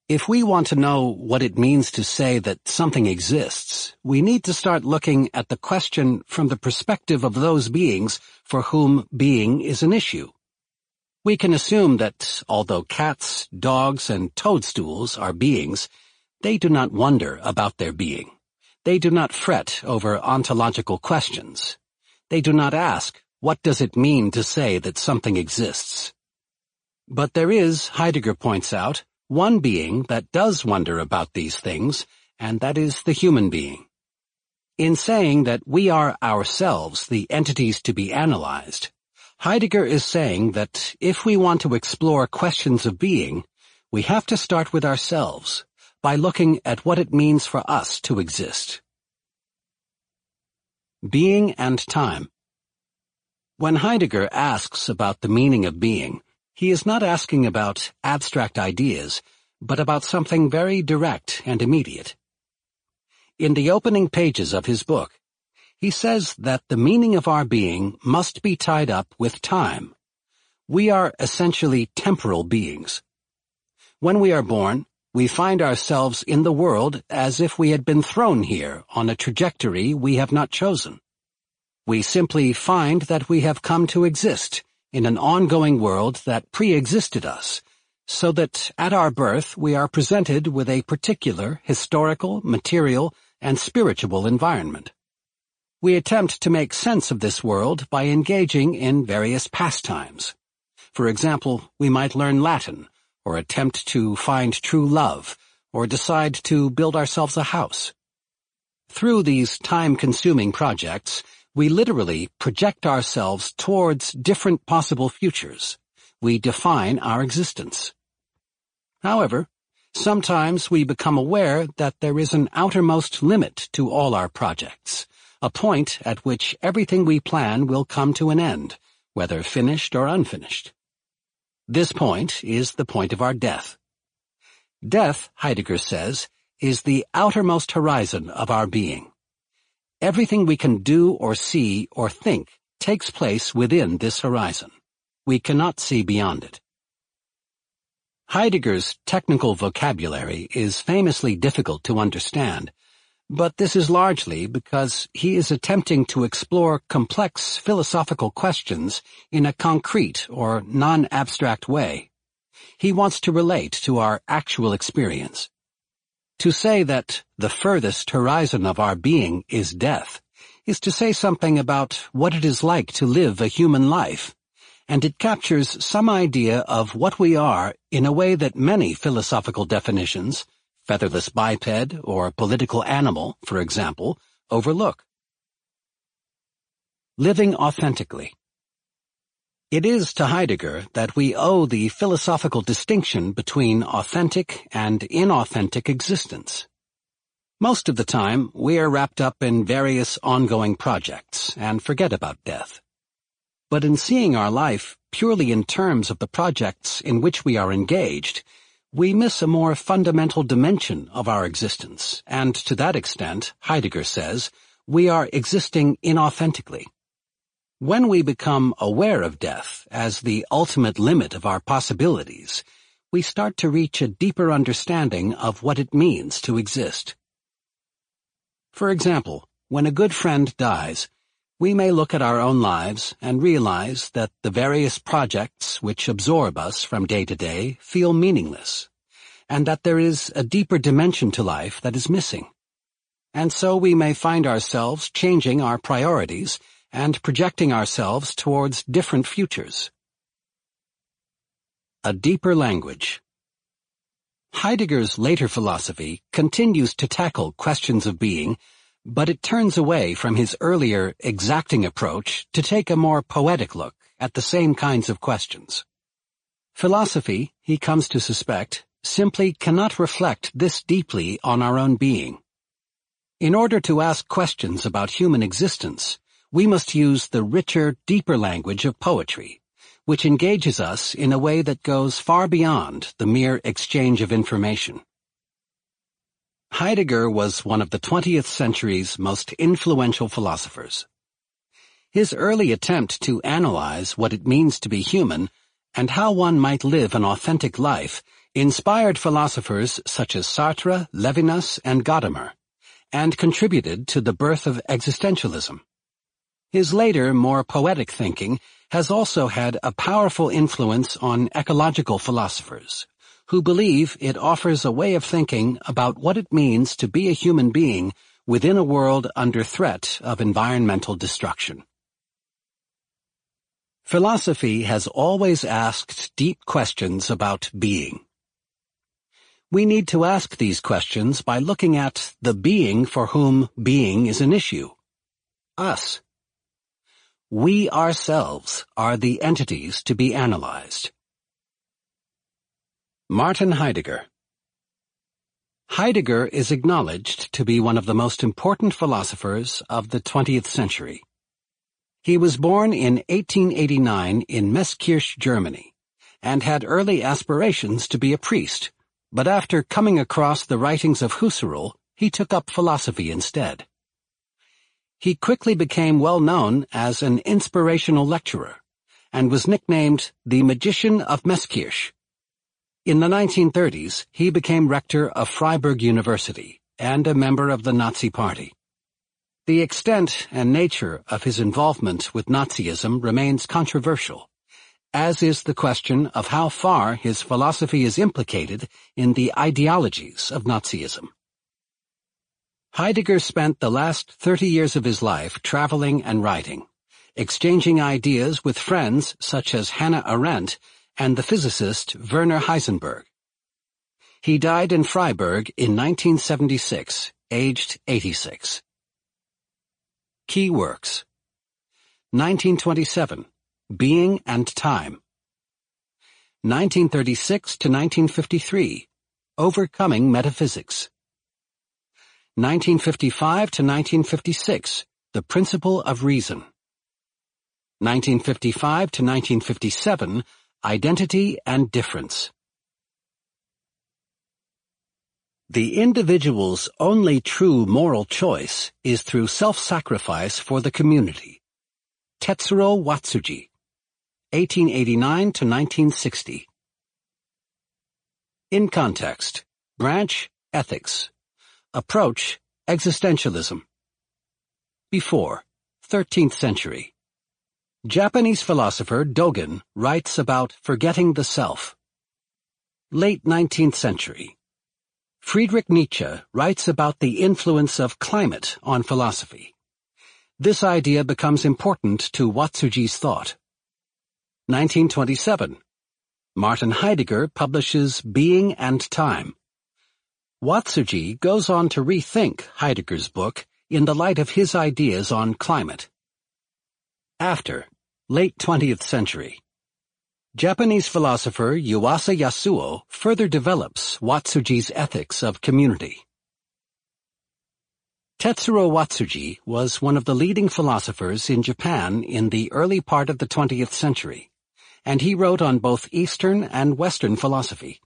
If we want to know what it means to say that something exists, we need to start looking at the question from the perspective of those beings for whom being is an issue. We can assume that although cats, dogs, and toadstools are beings, they do not wonder about their being. They do not fret over ontological questions. They do not ask, what does it mean to say that something exists? But there is, Heidegger points out, one being that does wonder about these things, and that is the human being. In saying that we are ourselves the entities to be analyzed, Heidegger is saying that if we want to explore questions of being, we have to start with ourselves by looking at what it means for us to exist. Being and Time When Heidegger asks about the meaning of being, he is not asking about abstract ideas, but about something very direct and immediate. In the opening pages of his book, he says that the meaning of our being must be tied up with time. We are essentially temporal beings. When we are born, we find ourselves in the world as if we had been thrown here on a trajectory we have not chosen. We simply find that we have come to exist in an ongoing world that pre-existed us, so that at our birth we are presented with a particular historical, material, and spiritual environment. We attempt to make sense of this world by engaging in various pastimes. For example, we might learn Latin, or attempt to find true love, or decide to build ourselves a house. Through these time-consuming projects, we literally project ourselves towards different possible futures. We define our existence. However, sometimes we become aware that there is an outermost limit to all our projects, a point at which everything we plan will come to an end, whether finished or unfinished. This point is the point of our death. Death, Heidegger says, is the outermost horizon of our being. Everything we can do or see or think takes place within this horizon. We cannot see beyond it. Heidegger's technical vocabulary is famously difficult to understand but this is largely because he is attempting to explore complex philosophical questions in a concrete or non-abstract way. He wants to relate to our actual experience. To say that the furthest horizon of our being is death is to say something about what it is like to live a human life, and it captures some idea of what we are in a way that many philosophical definitions, whether this biped or political animal, for example, overlook. Living authentically. It is to Heidegger that we owe the philosophical distinction between authentic and inauthentic existence. Most of the time, we are wrapped up in various ongoing projects and forget about death. But in seeing our life purely in terms of the projects in which we are engaged, we miss a more fundamental dimension of our existence, and to that extent, Heidegger says, we are existing inauthentically. When we become aware of death as the ultimate limit of our possibilities, we start to reach a deeper understanding of what it means to exist. For example, when a good friend dies, we may look at our own lives and realize that the various projects which absorb us from day to day feel meaningless, and that there is a deeper dimension to life that is missing. And so we may find ourselves changing our priorities and projecting ourselves towards different futures. A Deeper Language Heidegger's later philosophy continues to tackle questions of being but it turns away from his earlier exacting approach to take a more poetic look at the same kinds of questions. Philosophy, he comes to suspect, simply cannot reflect this deeply on our own being. In order to ask questions about human existence, we must use the richer, deeper language of poetry, which engages us in a way that goes far beyond the mere exchange of information. Heidegger was one of the 20th century's most influential philosophers. His early attempt to analyze what it means to be human and how one might live an authentic life inspired philosophers such as Sartre, Levinas, and Gadamer, and contributed to the birth of existentialism. His later, more poetic thinking has also had a powerful influence on ecological philosophers who believe it offers a way of thinking about what it means to be a human being within a world under threat of environmental destruction. Philosophy has always asked deep questions about being. We need to ask these questions by looking at the being for whom being is an issue. Us. We ourselves are the entities to be analyzed. Martin Heidegger Heidegger is acknowledged to be one of the most important philosophers of the 20th century. He was born in 1889 in Messkirch, Germany, and had early aspirations to be a priest, but after coming across the writings of Husserl, he took up philosophy instead. He quickly became well known as an inspirational lecturer, and was nicknamed the Magician of Messkirch in the 1930s, he became rector of Freiburg University and a member of the Nazi Party. The extent and nature of his involvement with Nazism remains controversial, as is the question of how far his philosophy is implicated in the ideologies of Nazism. Heidegger spent the last 30 years of his life traveling and writing, exchanging ideas with friends such as Hannah Arendt and the physicist Werner Heisenberg. He died in Freiburg in 1976, aged 86. Key works 1927, Being and Time 1936 to 1953, Overcoming Metaphysics 1955 to 1956, The Principle of Reason 1955 to 1957, Identity and Difference The individual's only true moral choice is through self-sacrifice for the community. Tetsuro Watsuji 1889 to 1960 In context, branch, ethics. Approach, existentialism. Before, 13th century. Japanese philosopher Dogen writes about forgetting the self. Late 19th century. Friedrich Nietzsche writes about the influence of climate on philosophy. This idea becomes important to Watsuji's thought. 1927. Martin Heidegger publishes Being and Time. Watsuji goes on to rethink Heidegger's book in the light of his ideas on climate. After, late 20th century. Japanese philosopher Yuasa Yasuo further develops Watsuji's ethics of community. Tetsuro Watsuji was one of the leading philosophers in Japan in the early part of the 20th century, and he wrote on both Eastern and Western philosophy.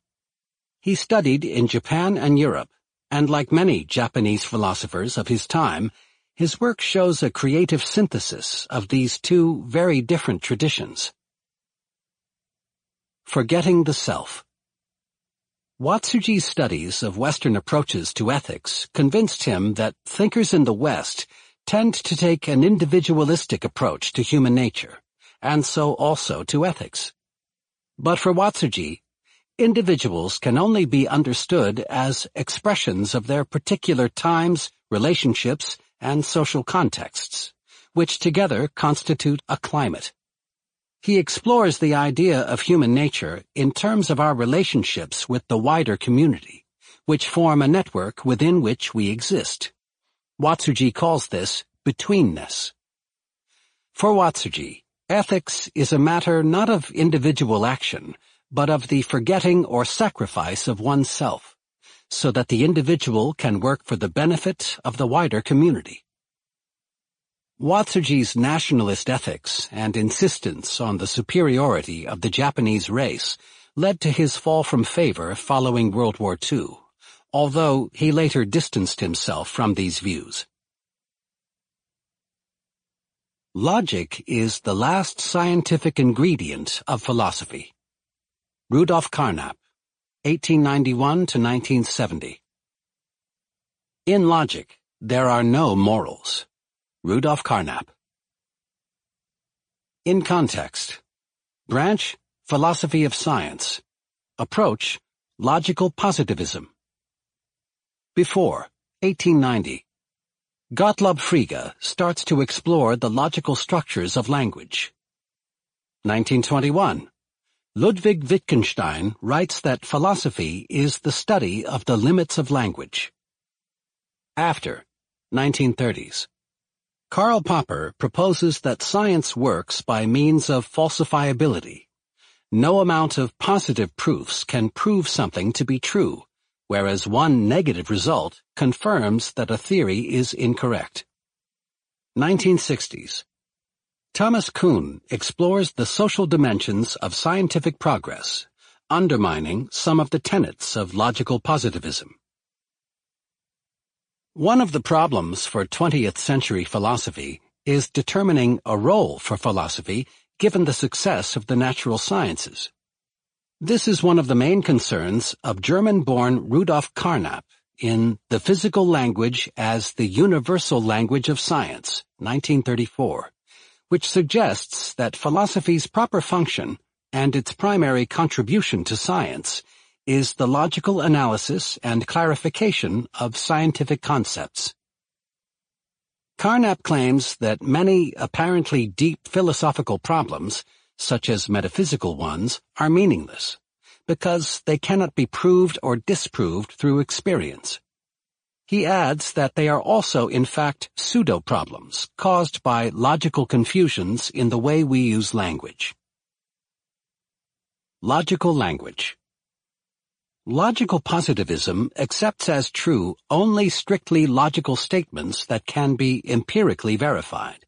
He studied in Japan and Europe, and like many Japanese philosophers of his time, his work shows a creative synthesis of these two very different traditions. Forgetting the Self Watsuji's studies of Western approaches to ethics convinced him that thinkers in the West tend to take an individualistic approach to human nature, and so also to ethics. But for Watsuji, individuals can only be understood as expressions of their particular times, relationships, and social contexts, which together constitute a climate. He explores the idea of human nature in terms of our relationships with the wider community, which form a network within which we exist. Watsuji calls this betweenness. For Watsuji, ethics is a matter not of individual action, but of the forgetting or sacrifice of oneself so that the individual can work for the benefit of the wider community. Watsuji's nationalist ethics and insistence on the superiority of the Japanese race led to his fall from favor following World War II, although he later distanced himself from these views. Logic is the last scientific ingredient of philosophy. Rudolf Carnap 1891 to 1970. In Logic, There Are No Morals. Rudolf Carnap. In Context. Branch, Philosophy of Science. Approach, Logical Positivism. Before, 1890. Gottlob Frege starts to explore the logical structures of language. 1921. Ludwig Wittgenstein writes that philosophy is the study of the limits of language. After 1930s Karl Popper proposes that science works by means of falsifiability. No amount of positive proofs can prove something to be true, whereas one negative result confirms that a theory is incorrect. 1960s Thomas Kuhn explores the social dimensions of scientific progress, undermining some of the tenets of logical positivism. One of the problems for 20th century philosophy is determining a role for philosophy given the success of the natural sciences. This is one of the main concerns of German-born Rudolf Carnap in The Physical Language as the Universal Language of Science, 1934 which suggests that philosophy's proper function, and its primary contribution to science, is the logical analysis and clarification of scientific concepts. Carnap claims that many apparently deep philosophical problems, such as metaphysical ones, are meaningless, because they cannot be proved or disproved through experience. He adds that they are also in fact pseudo-problems caused by logical confusions in the way we use language. Logical Language Logical positivism accepts as true only strictly logical statements that can be empirically verified.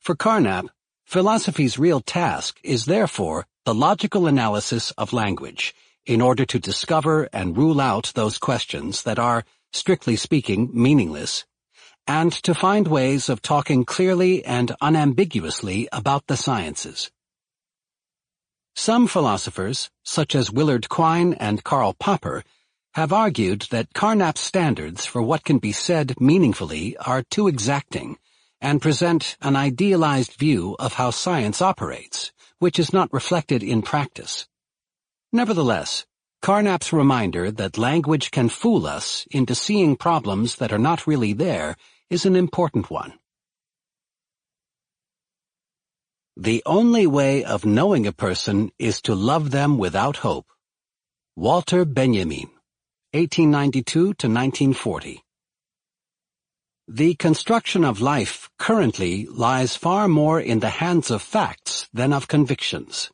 For Carnap, philosophy's real task is therefore the logical analysis of language in order to discover and rule out those questions that are strictly speaking, meaningless, and to find ways of talking clearly and unambiguously about the sciences. Some philosophers, such as Willard Quine and Karl Popper, have argued that Carnap's standards for what can be said meaningfully are too exacting and present an idealized view of how science operates, which is not reflected in practice. Nevertheless, Carnap's reminder that language can fool us into seeing problems that are not really there is an important one. The only way of knowing a person is to love them without hope. Walter Benjamin, 1892 to 1940. The construction of life currently lies far more in the hands of facts than of convictions.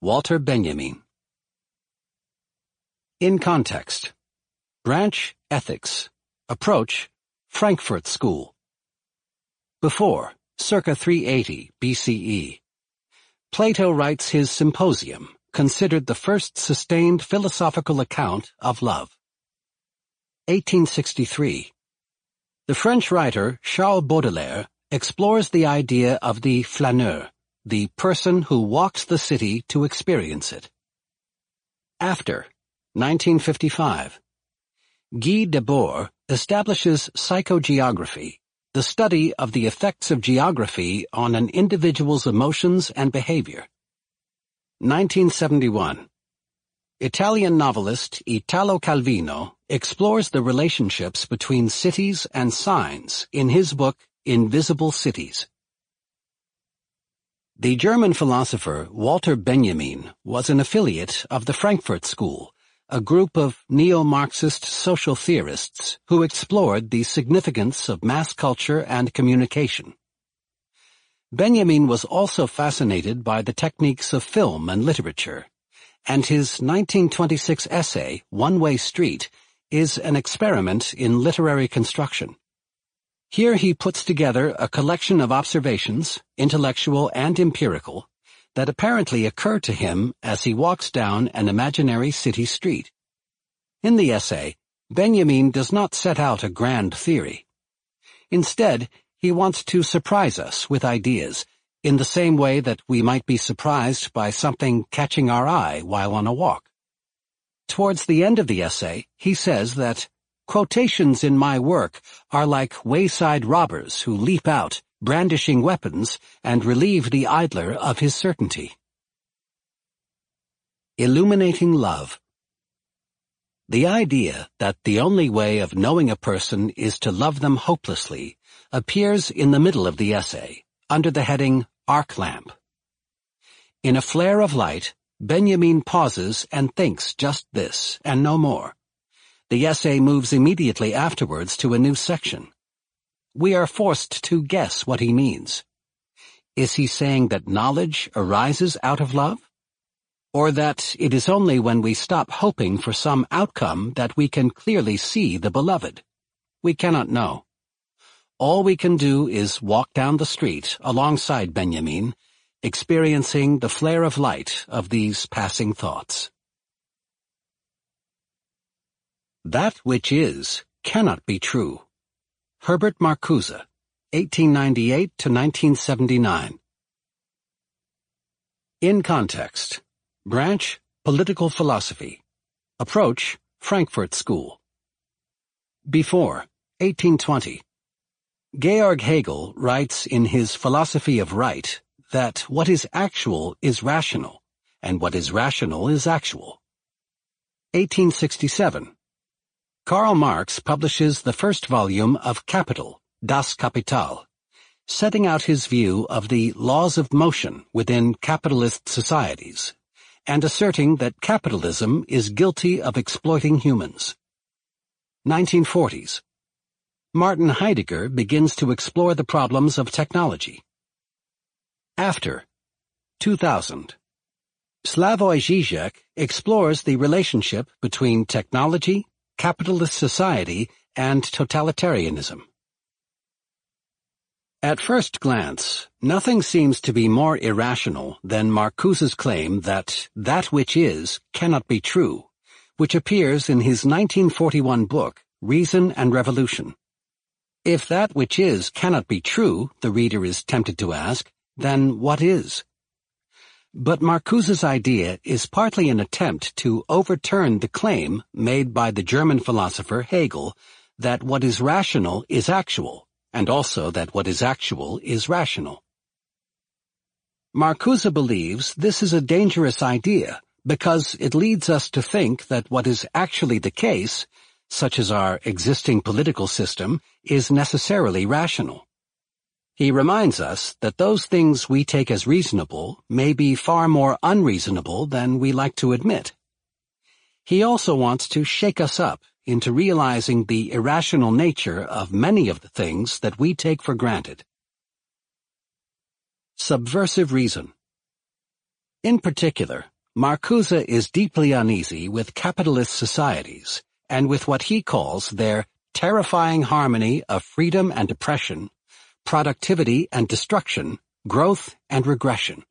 Walter Benjamin in context. Branch, ethics. Approach, Frankfurt School. Before, circa 380 BCE. Plato writes his Symposium, considered the first sustained philosophical account of love. 1863. The French writer Charles Baudelaire explores the idea of the flaneur, the person who walks the city to experience it. After, 1955. Guy Debord establishes psychogeography, the study of the effects of geography on an individual's emotions and behavior. 1971. Italian novelist Italo Calvino explores the relationships between cities and signs in his book Invisible Cities. The German philosopher Walter Benjamin was an affiliate of the Frankfurt School, a group of neo-Marxist social theorists who explored the significance of mass culture and communication. Benjamin was also fascinated by the techniques of film and literature, and his 1926 essay, One-Way Street, is an experiment in literary construction. Here he puts together a collection of observations, intellectual and empirical, that apparently occur to him as he walks down an imaginary city street. In the essay, Benjamin does not set out a grand theory. Instead, he wants to surprise us with ideas, in the same way that we might be surprised by something catching our eye while on a walk. Towards the end of the essay, he says that, Quotations in my work are like wayside robbers who leap out brandishing weapons, and relieve the idler of his certainty. Illuminating Love The idea that the only way of knowing a person is to love them hopelessly appears in the middle of the essay, under the heading Arc Lamp. In a flare of light, Benjamin pauses and thinks just this and no more. The essay moves immediately afterwards to a new section we are forced to guess what he means. Is he saying that knowledge arises out of love? Or that it is only when we stop hoping for some outcome that we can clearly see the beloved? We cannot know. All we can do is walk down the street alongside Benjamin, experiencing the flare of light of these passing thoughts. That which is cannot be true. Herbert Marcuse, 1898 to 1979. In context, branch, political philosophy. Approach, Frankfurt School. Before, 1820. Georg Hegel writes in his Philosophy of Right that what is actual is rational, and what is rational is actual. 1867. Karl Marx publishes the first volume of Capital, Das Kapital, setting out his view of the laws of motion within capitalist societies, and asserting that capitalism is guilty of exploiting humans. 1940s. Martin Heidegger begins to explore the problems of technology. After 2000. Slavoj Žižek explores the relationship between technology, Capitalist Society and Totalitarianism. At first glance, nothing seems to be more irrational than Marcuse's claim that that which is cannot be true, which appears in his 1941 book, Reason and Revolution. If that which is cannot be true, the reader is tempted to ask, then what is? But Marcuse's idea is partly an attempt to overturn the claim made by the German philosopher Hegel that what is rational is actual, and also that what is actual is rational. Marcuse believes this is a dangerous idea because it leads us to think that what is actually the case, such as our existing political system, is necessarily rational. He reminds us that those things we take as reasonable may be far more unreasonable than we like to admit. He also wants to shake us up into realizing the irrational nature of many of the things that we take for granted. Subversive Reason In particular, Marcuse is deeply uneasy with capitalist societies and with what he calls their terrifying harmony of freedom and oppression productivity and destruction, growth and regression.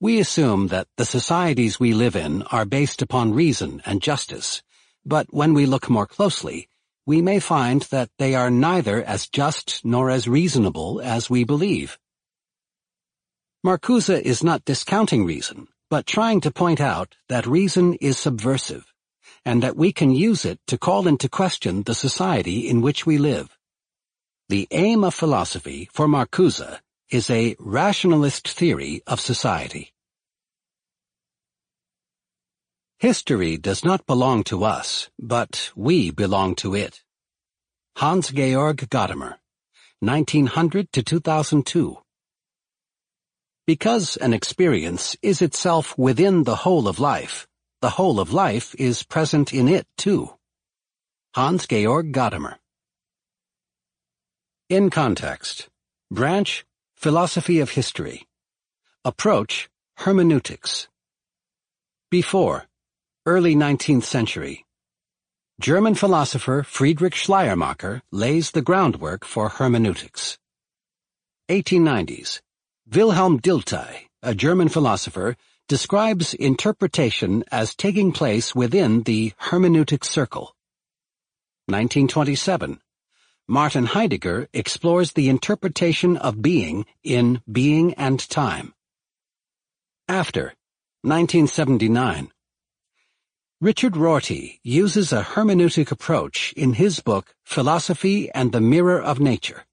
We assume that the societies we live in are based upon reason and justice, but when we look more closely, we may find that they are neither as just nor as reasonable as we believe. Marcuse is not discounting reason, but trying to point out that reason is subversive, and that we can use it to call into question the society in which we live. The aim of philosophy for Marcuse is a rationalist theory of society. History does not belong to us, but we belong to it. Hans-Georg Gadamer, 1900 to 2002. Because an experience is itself within the whole of life, the whole of life is present in it too. Hans-Georg Gadamer in context, branch, philosophy of history. Approach, hermeneutics. Before, early 19th century. German philosopher Friedrich Schleiermacher lays the groundwork for hermeneutics. 1890s. Wilhelm Dilthey, a German philosopher, describes interpretation as taking place within the hermeneutic circle. 1927. Martin Heidegger explores the interpretation of being in Being and Time. After, 1979. Richard Rorty uses a hermeneutic approach in his book Philosophy and the Mirror of Nature.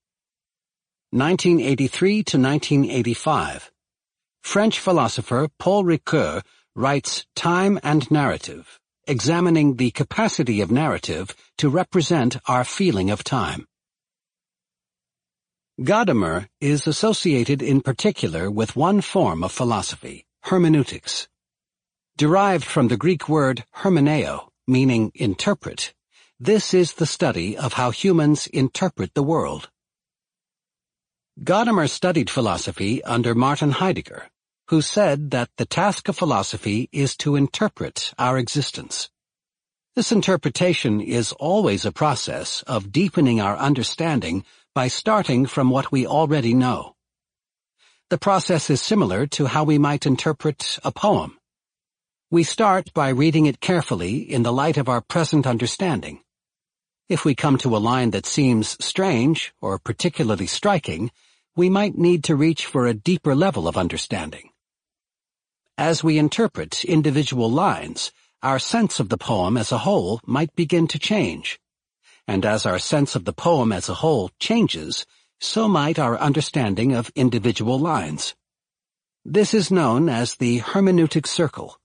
1983 to 1985. French philosopher Paul Ricoeur writes Time and Narrative, examining the capacity of narrative to represent our feeling of time. Gadamer is associated in particular with one form of philosophy, hermeneutics. Derived from the Greek word hermeneo, meaning interpret, this is the study of how humans interpret the world. Gadamer studied philosophy under Martin Heidegger, who said that the task of philosophy is to interpret our existence. This interpretation is always a process of deepening our understanding by starting from what we already know. The process is similar to how we might interpret a poem. We start by reading it carefully in the light of our present understanding. If we come to a line that seems strange or particularly striking, we might need to reach for a deeper level of understanding. As we interpret individual lines, our sense of the poem as a whole might begin to change. And as our sense of the poem as a whole changes, so might our understanding of individual lines. This is known as the hermeneutic circle.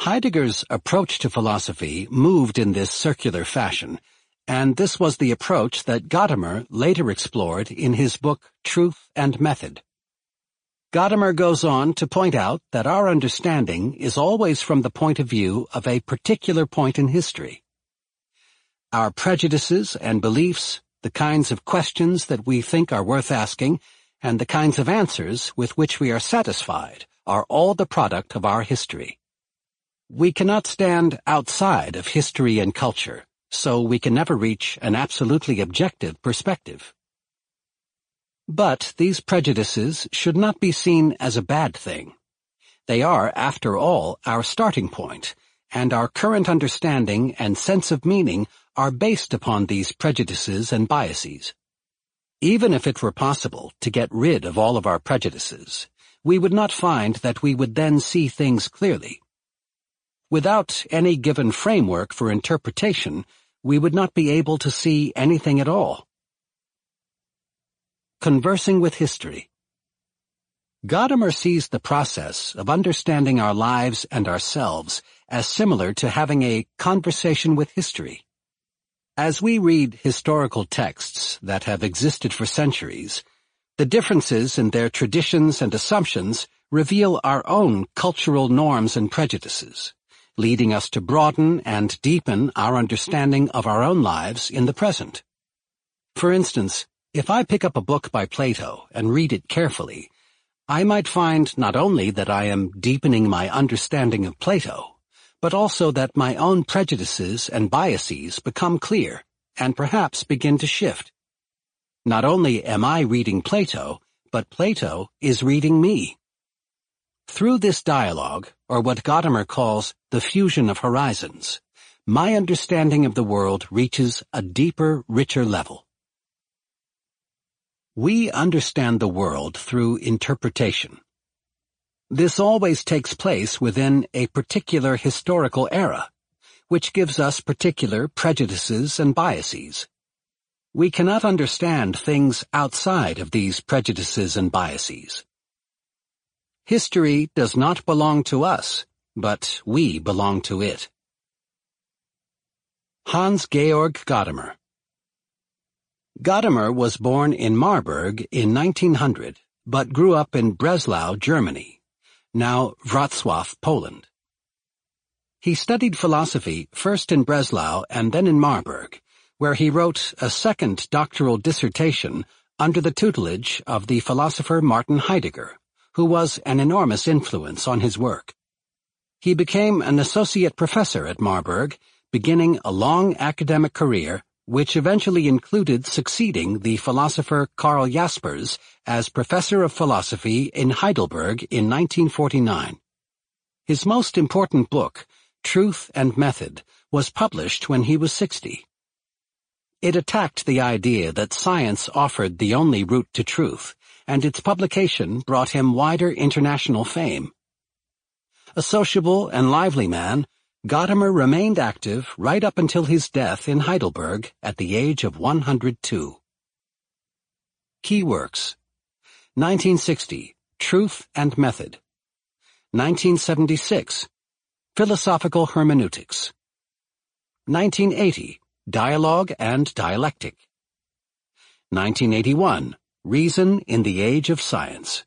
Heidegger's approach to philosophy moved in this circular fashion, and this was the approach that Gadamer later explored in his book Truth and Method. Gadamer goes on to point out that our understanding is always from the point of view of a particular point in history. Our prejudices and beliefs, the kinds of questions that we think are worth asking, and the kinds of answers with which we are satisfied are all the product of our history. We cannot stand outside of history and culture, so we can never reach an absolutely objective perspective. But these prejudices should not be seen as a bad thing. They are, after all, our starting point, and our current understanding and sense of meaning are based upon these prejudices and biases. Even if it were possible to get rid of all of our prejudices, we would not find that we would then see things clearly. Without any given framework for interpretation, we would not be able to see anything at all. Conversing with History Gadamer sees the process of understanding our lives and ourselves as similar to having a conversation with history. As we read historical texts that have existed for centuries, the differences in their traditions and assumptions reveal our own cultural norms and prejudices, leading us to broaden and deepen our understanding of our own lives in the present. For instance, if I pick up a book by Plato and read it carefully, I might find not only that I am deepening my understanding of Plato, but also that my own prejudices and biases become clear and perhaps begin to shift. Not only am I reading Plato, but Plato is reading me. Through this dialogue, or what Gadamer calls the fusion of horizons, my understanding of the world reaches a deeper, richer level. We understand the world through interpretation. This always takes place within a particular historical era, which gives us particular prejudices and biases. We cannot understand things outside of these prejudices and biases. History does not belong to us, but we belong to it. Hans Georg Gadamer Gadamer was born in Marburg in 1900, but grew up in Breslau, Germany, now Wrocław, Poland. He studied philosophy first in Breslau and then in Marburg, where he wrote a second doctoral dissertation under the tutelage of the philosopher Martin Heidegger, who was an enormous influence on his work. He became an associate professor at Marburg, beginning a long academic career which eventually included succeeding the philosopher Karl Jaspers as professor of philosophy in Heidelberg in 1949. His most important book, Truth and Method, was published when he was 60. It attacked the idea that science offered the only route to truth, and its publication brought him wider international fame. A sociable and lively man, Gadamer remained active right up until his death in Heidelberg at the age of 102. Key works 1960, Truth and Method. 1976, Philosophical Hermeneutics. 1980, Dialogue and Dialectic. 1981, Reason in the Age of Science.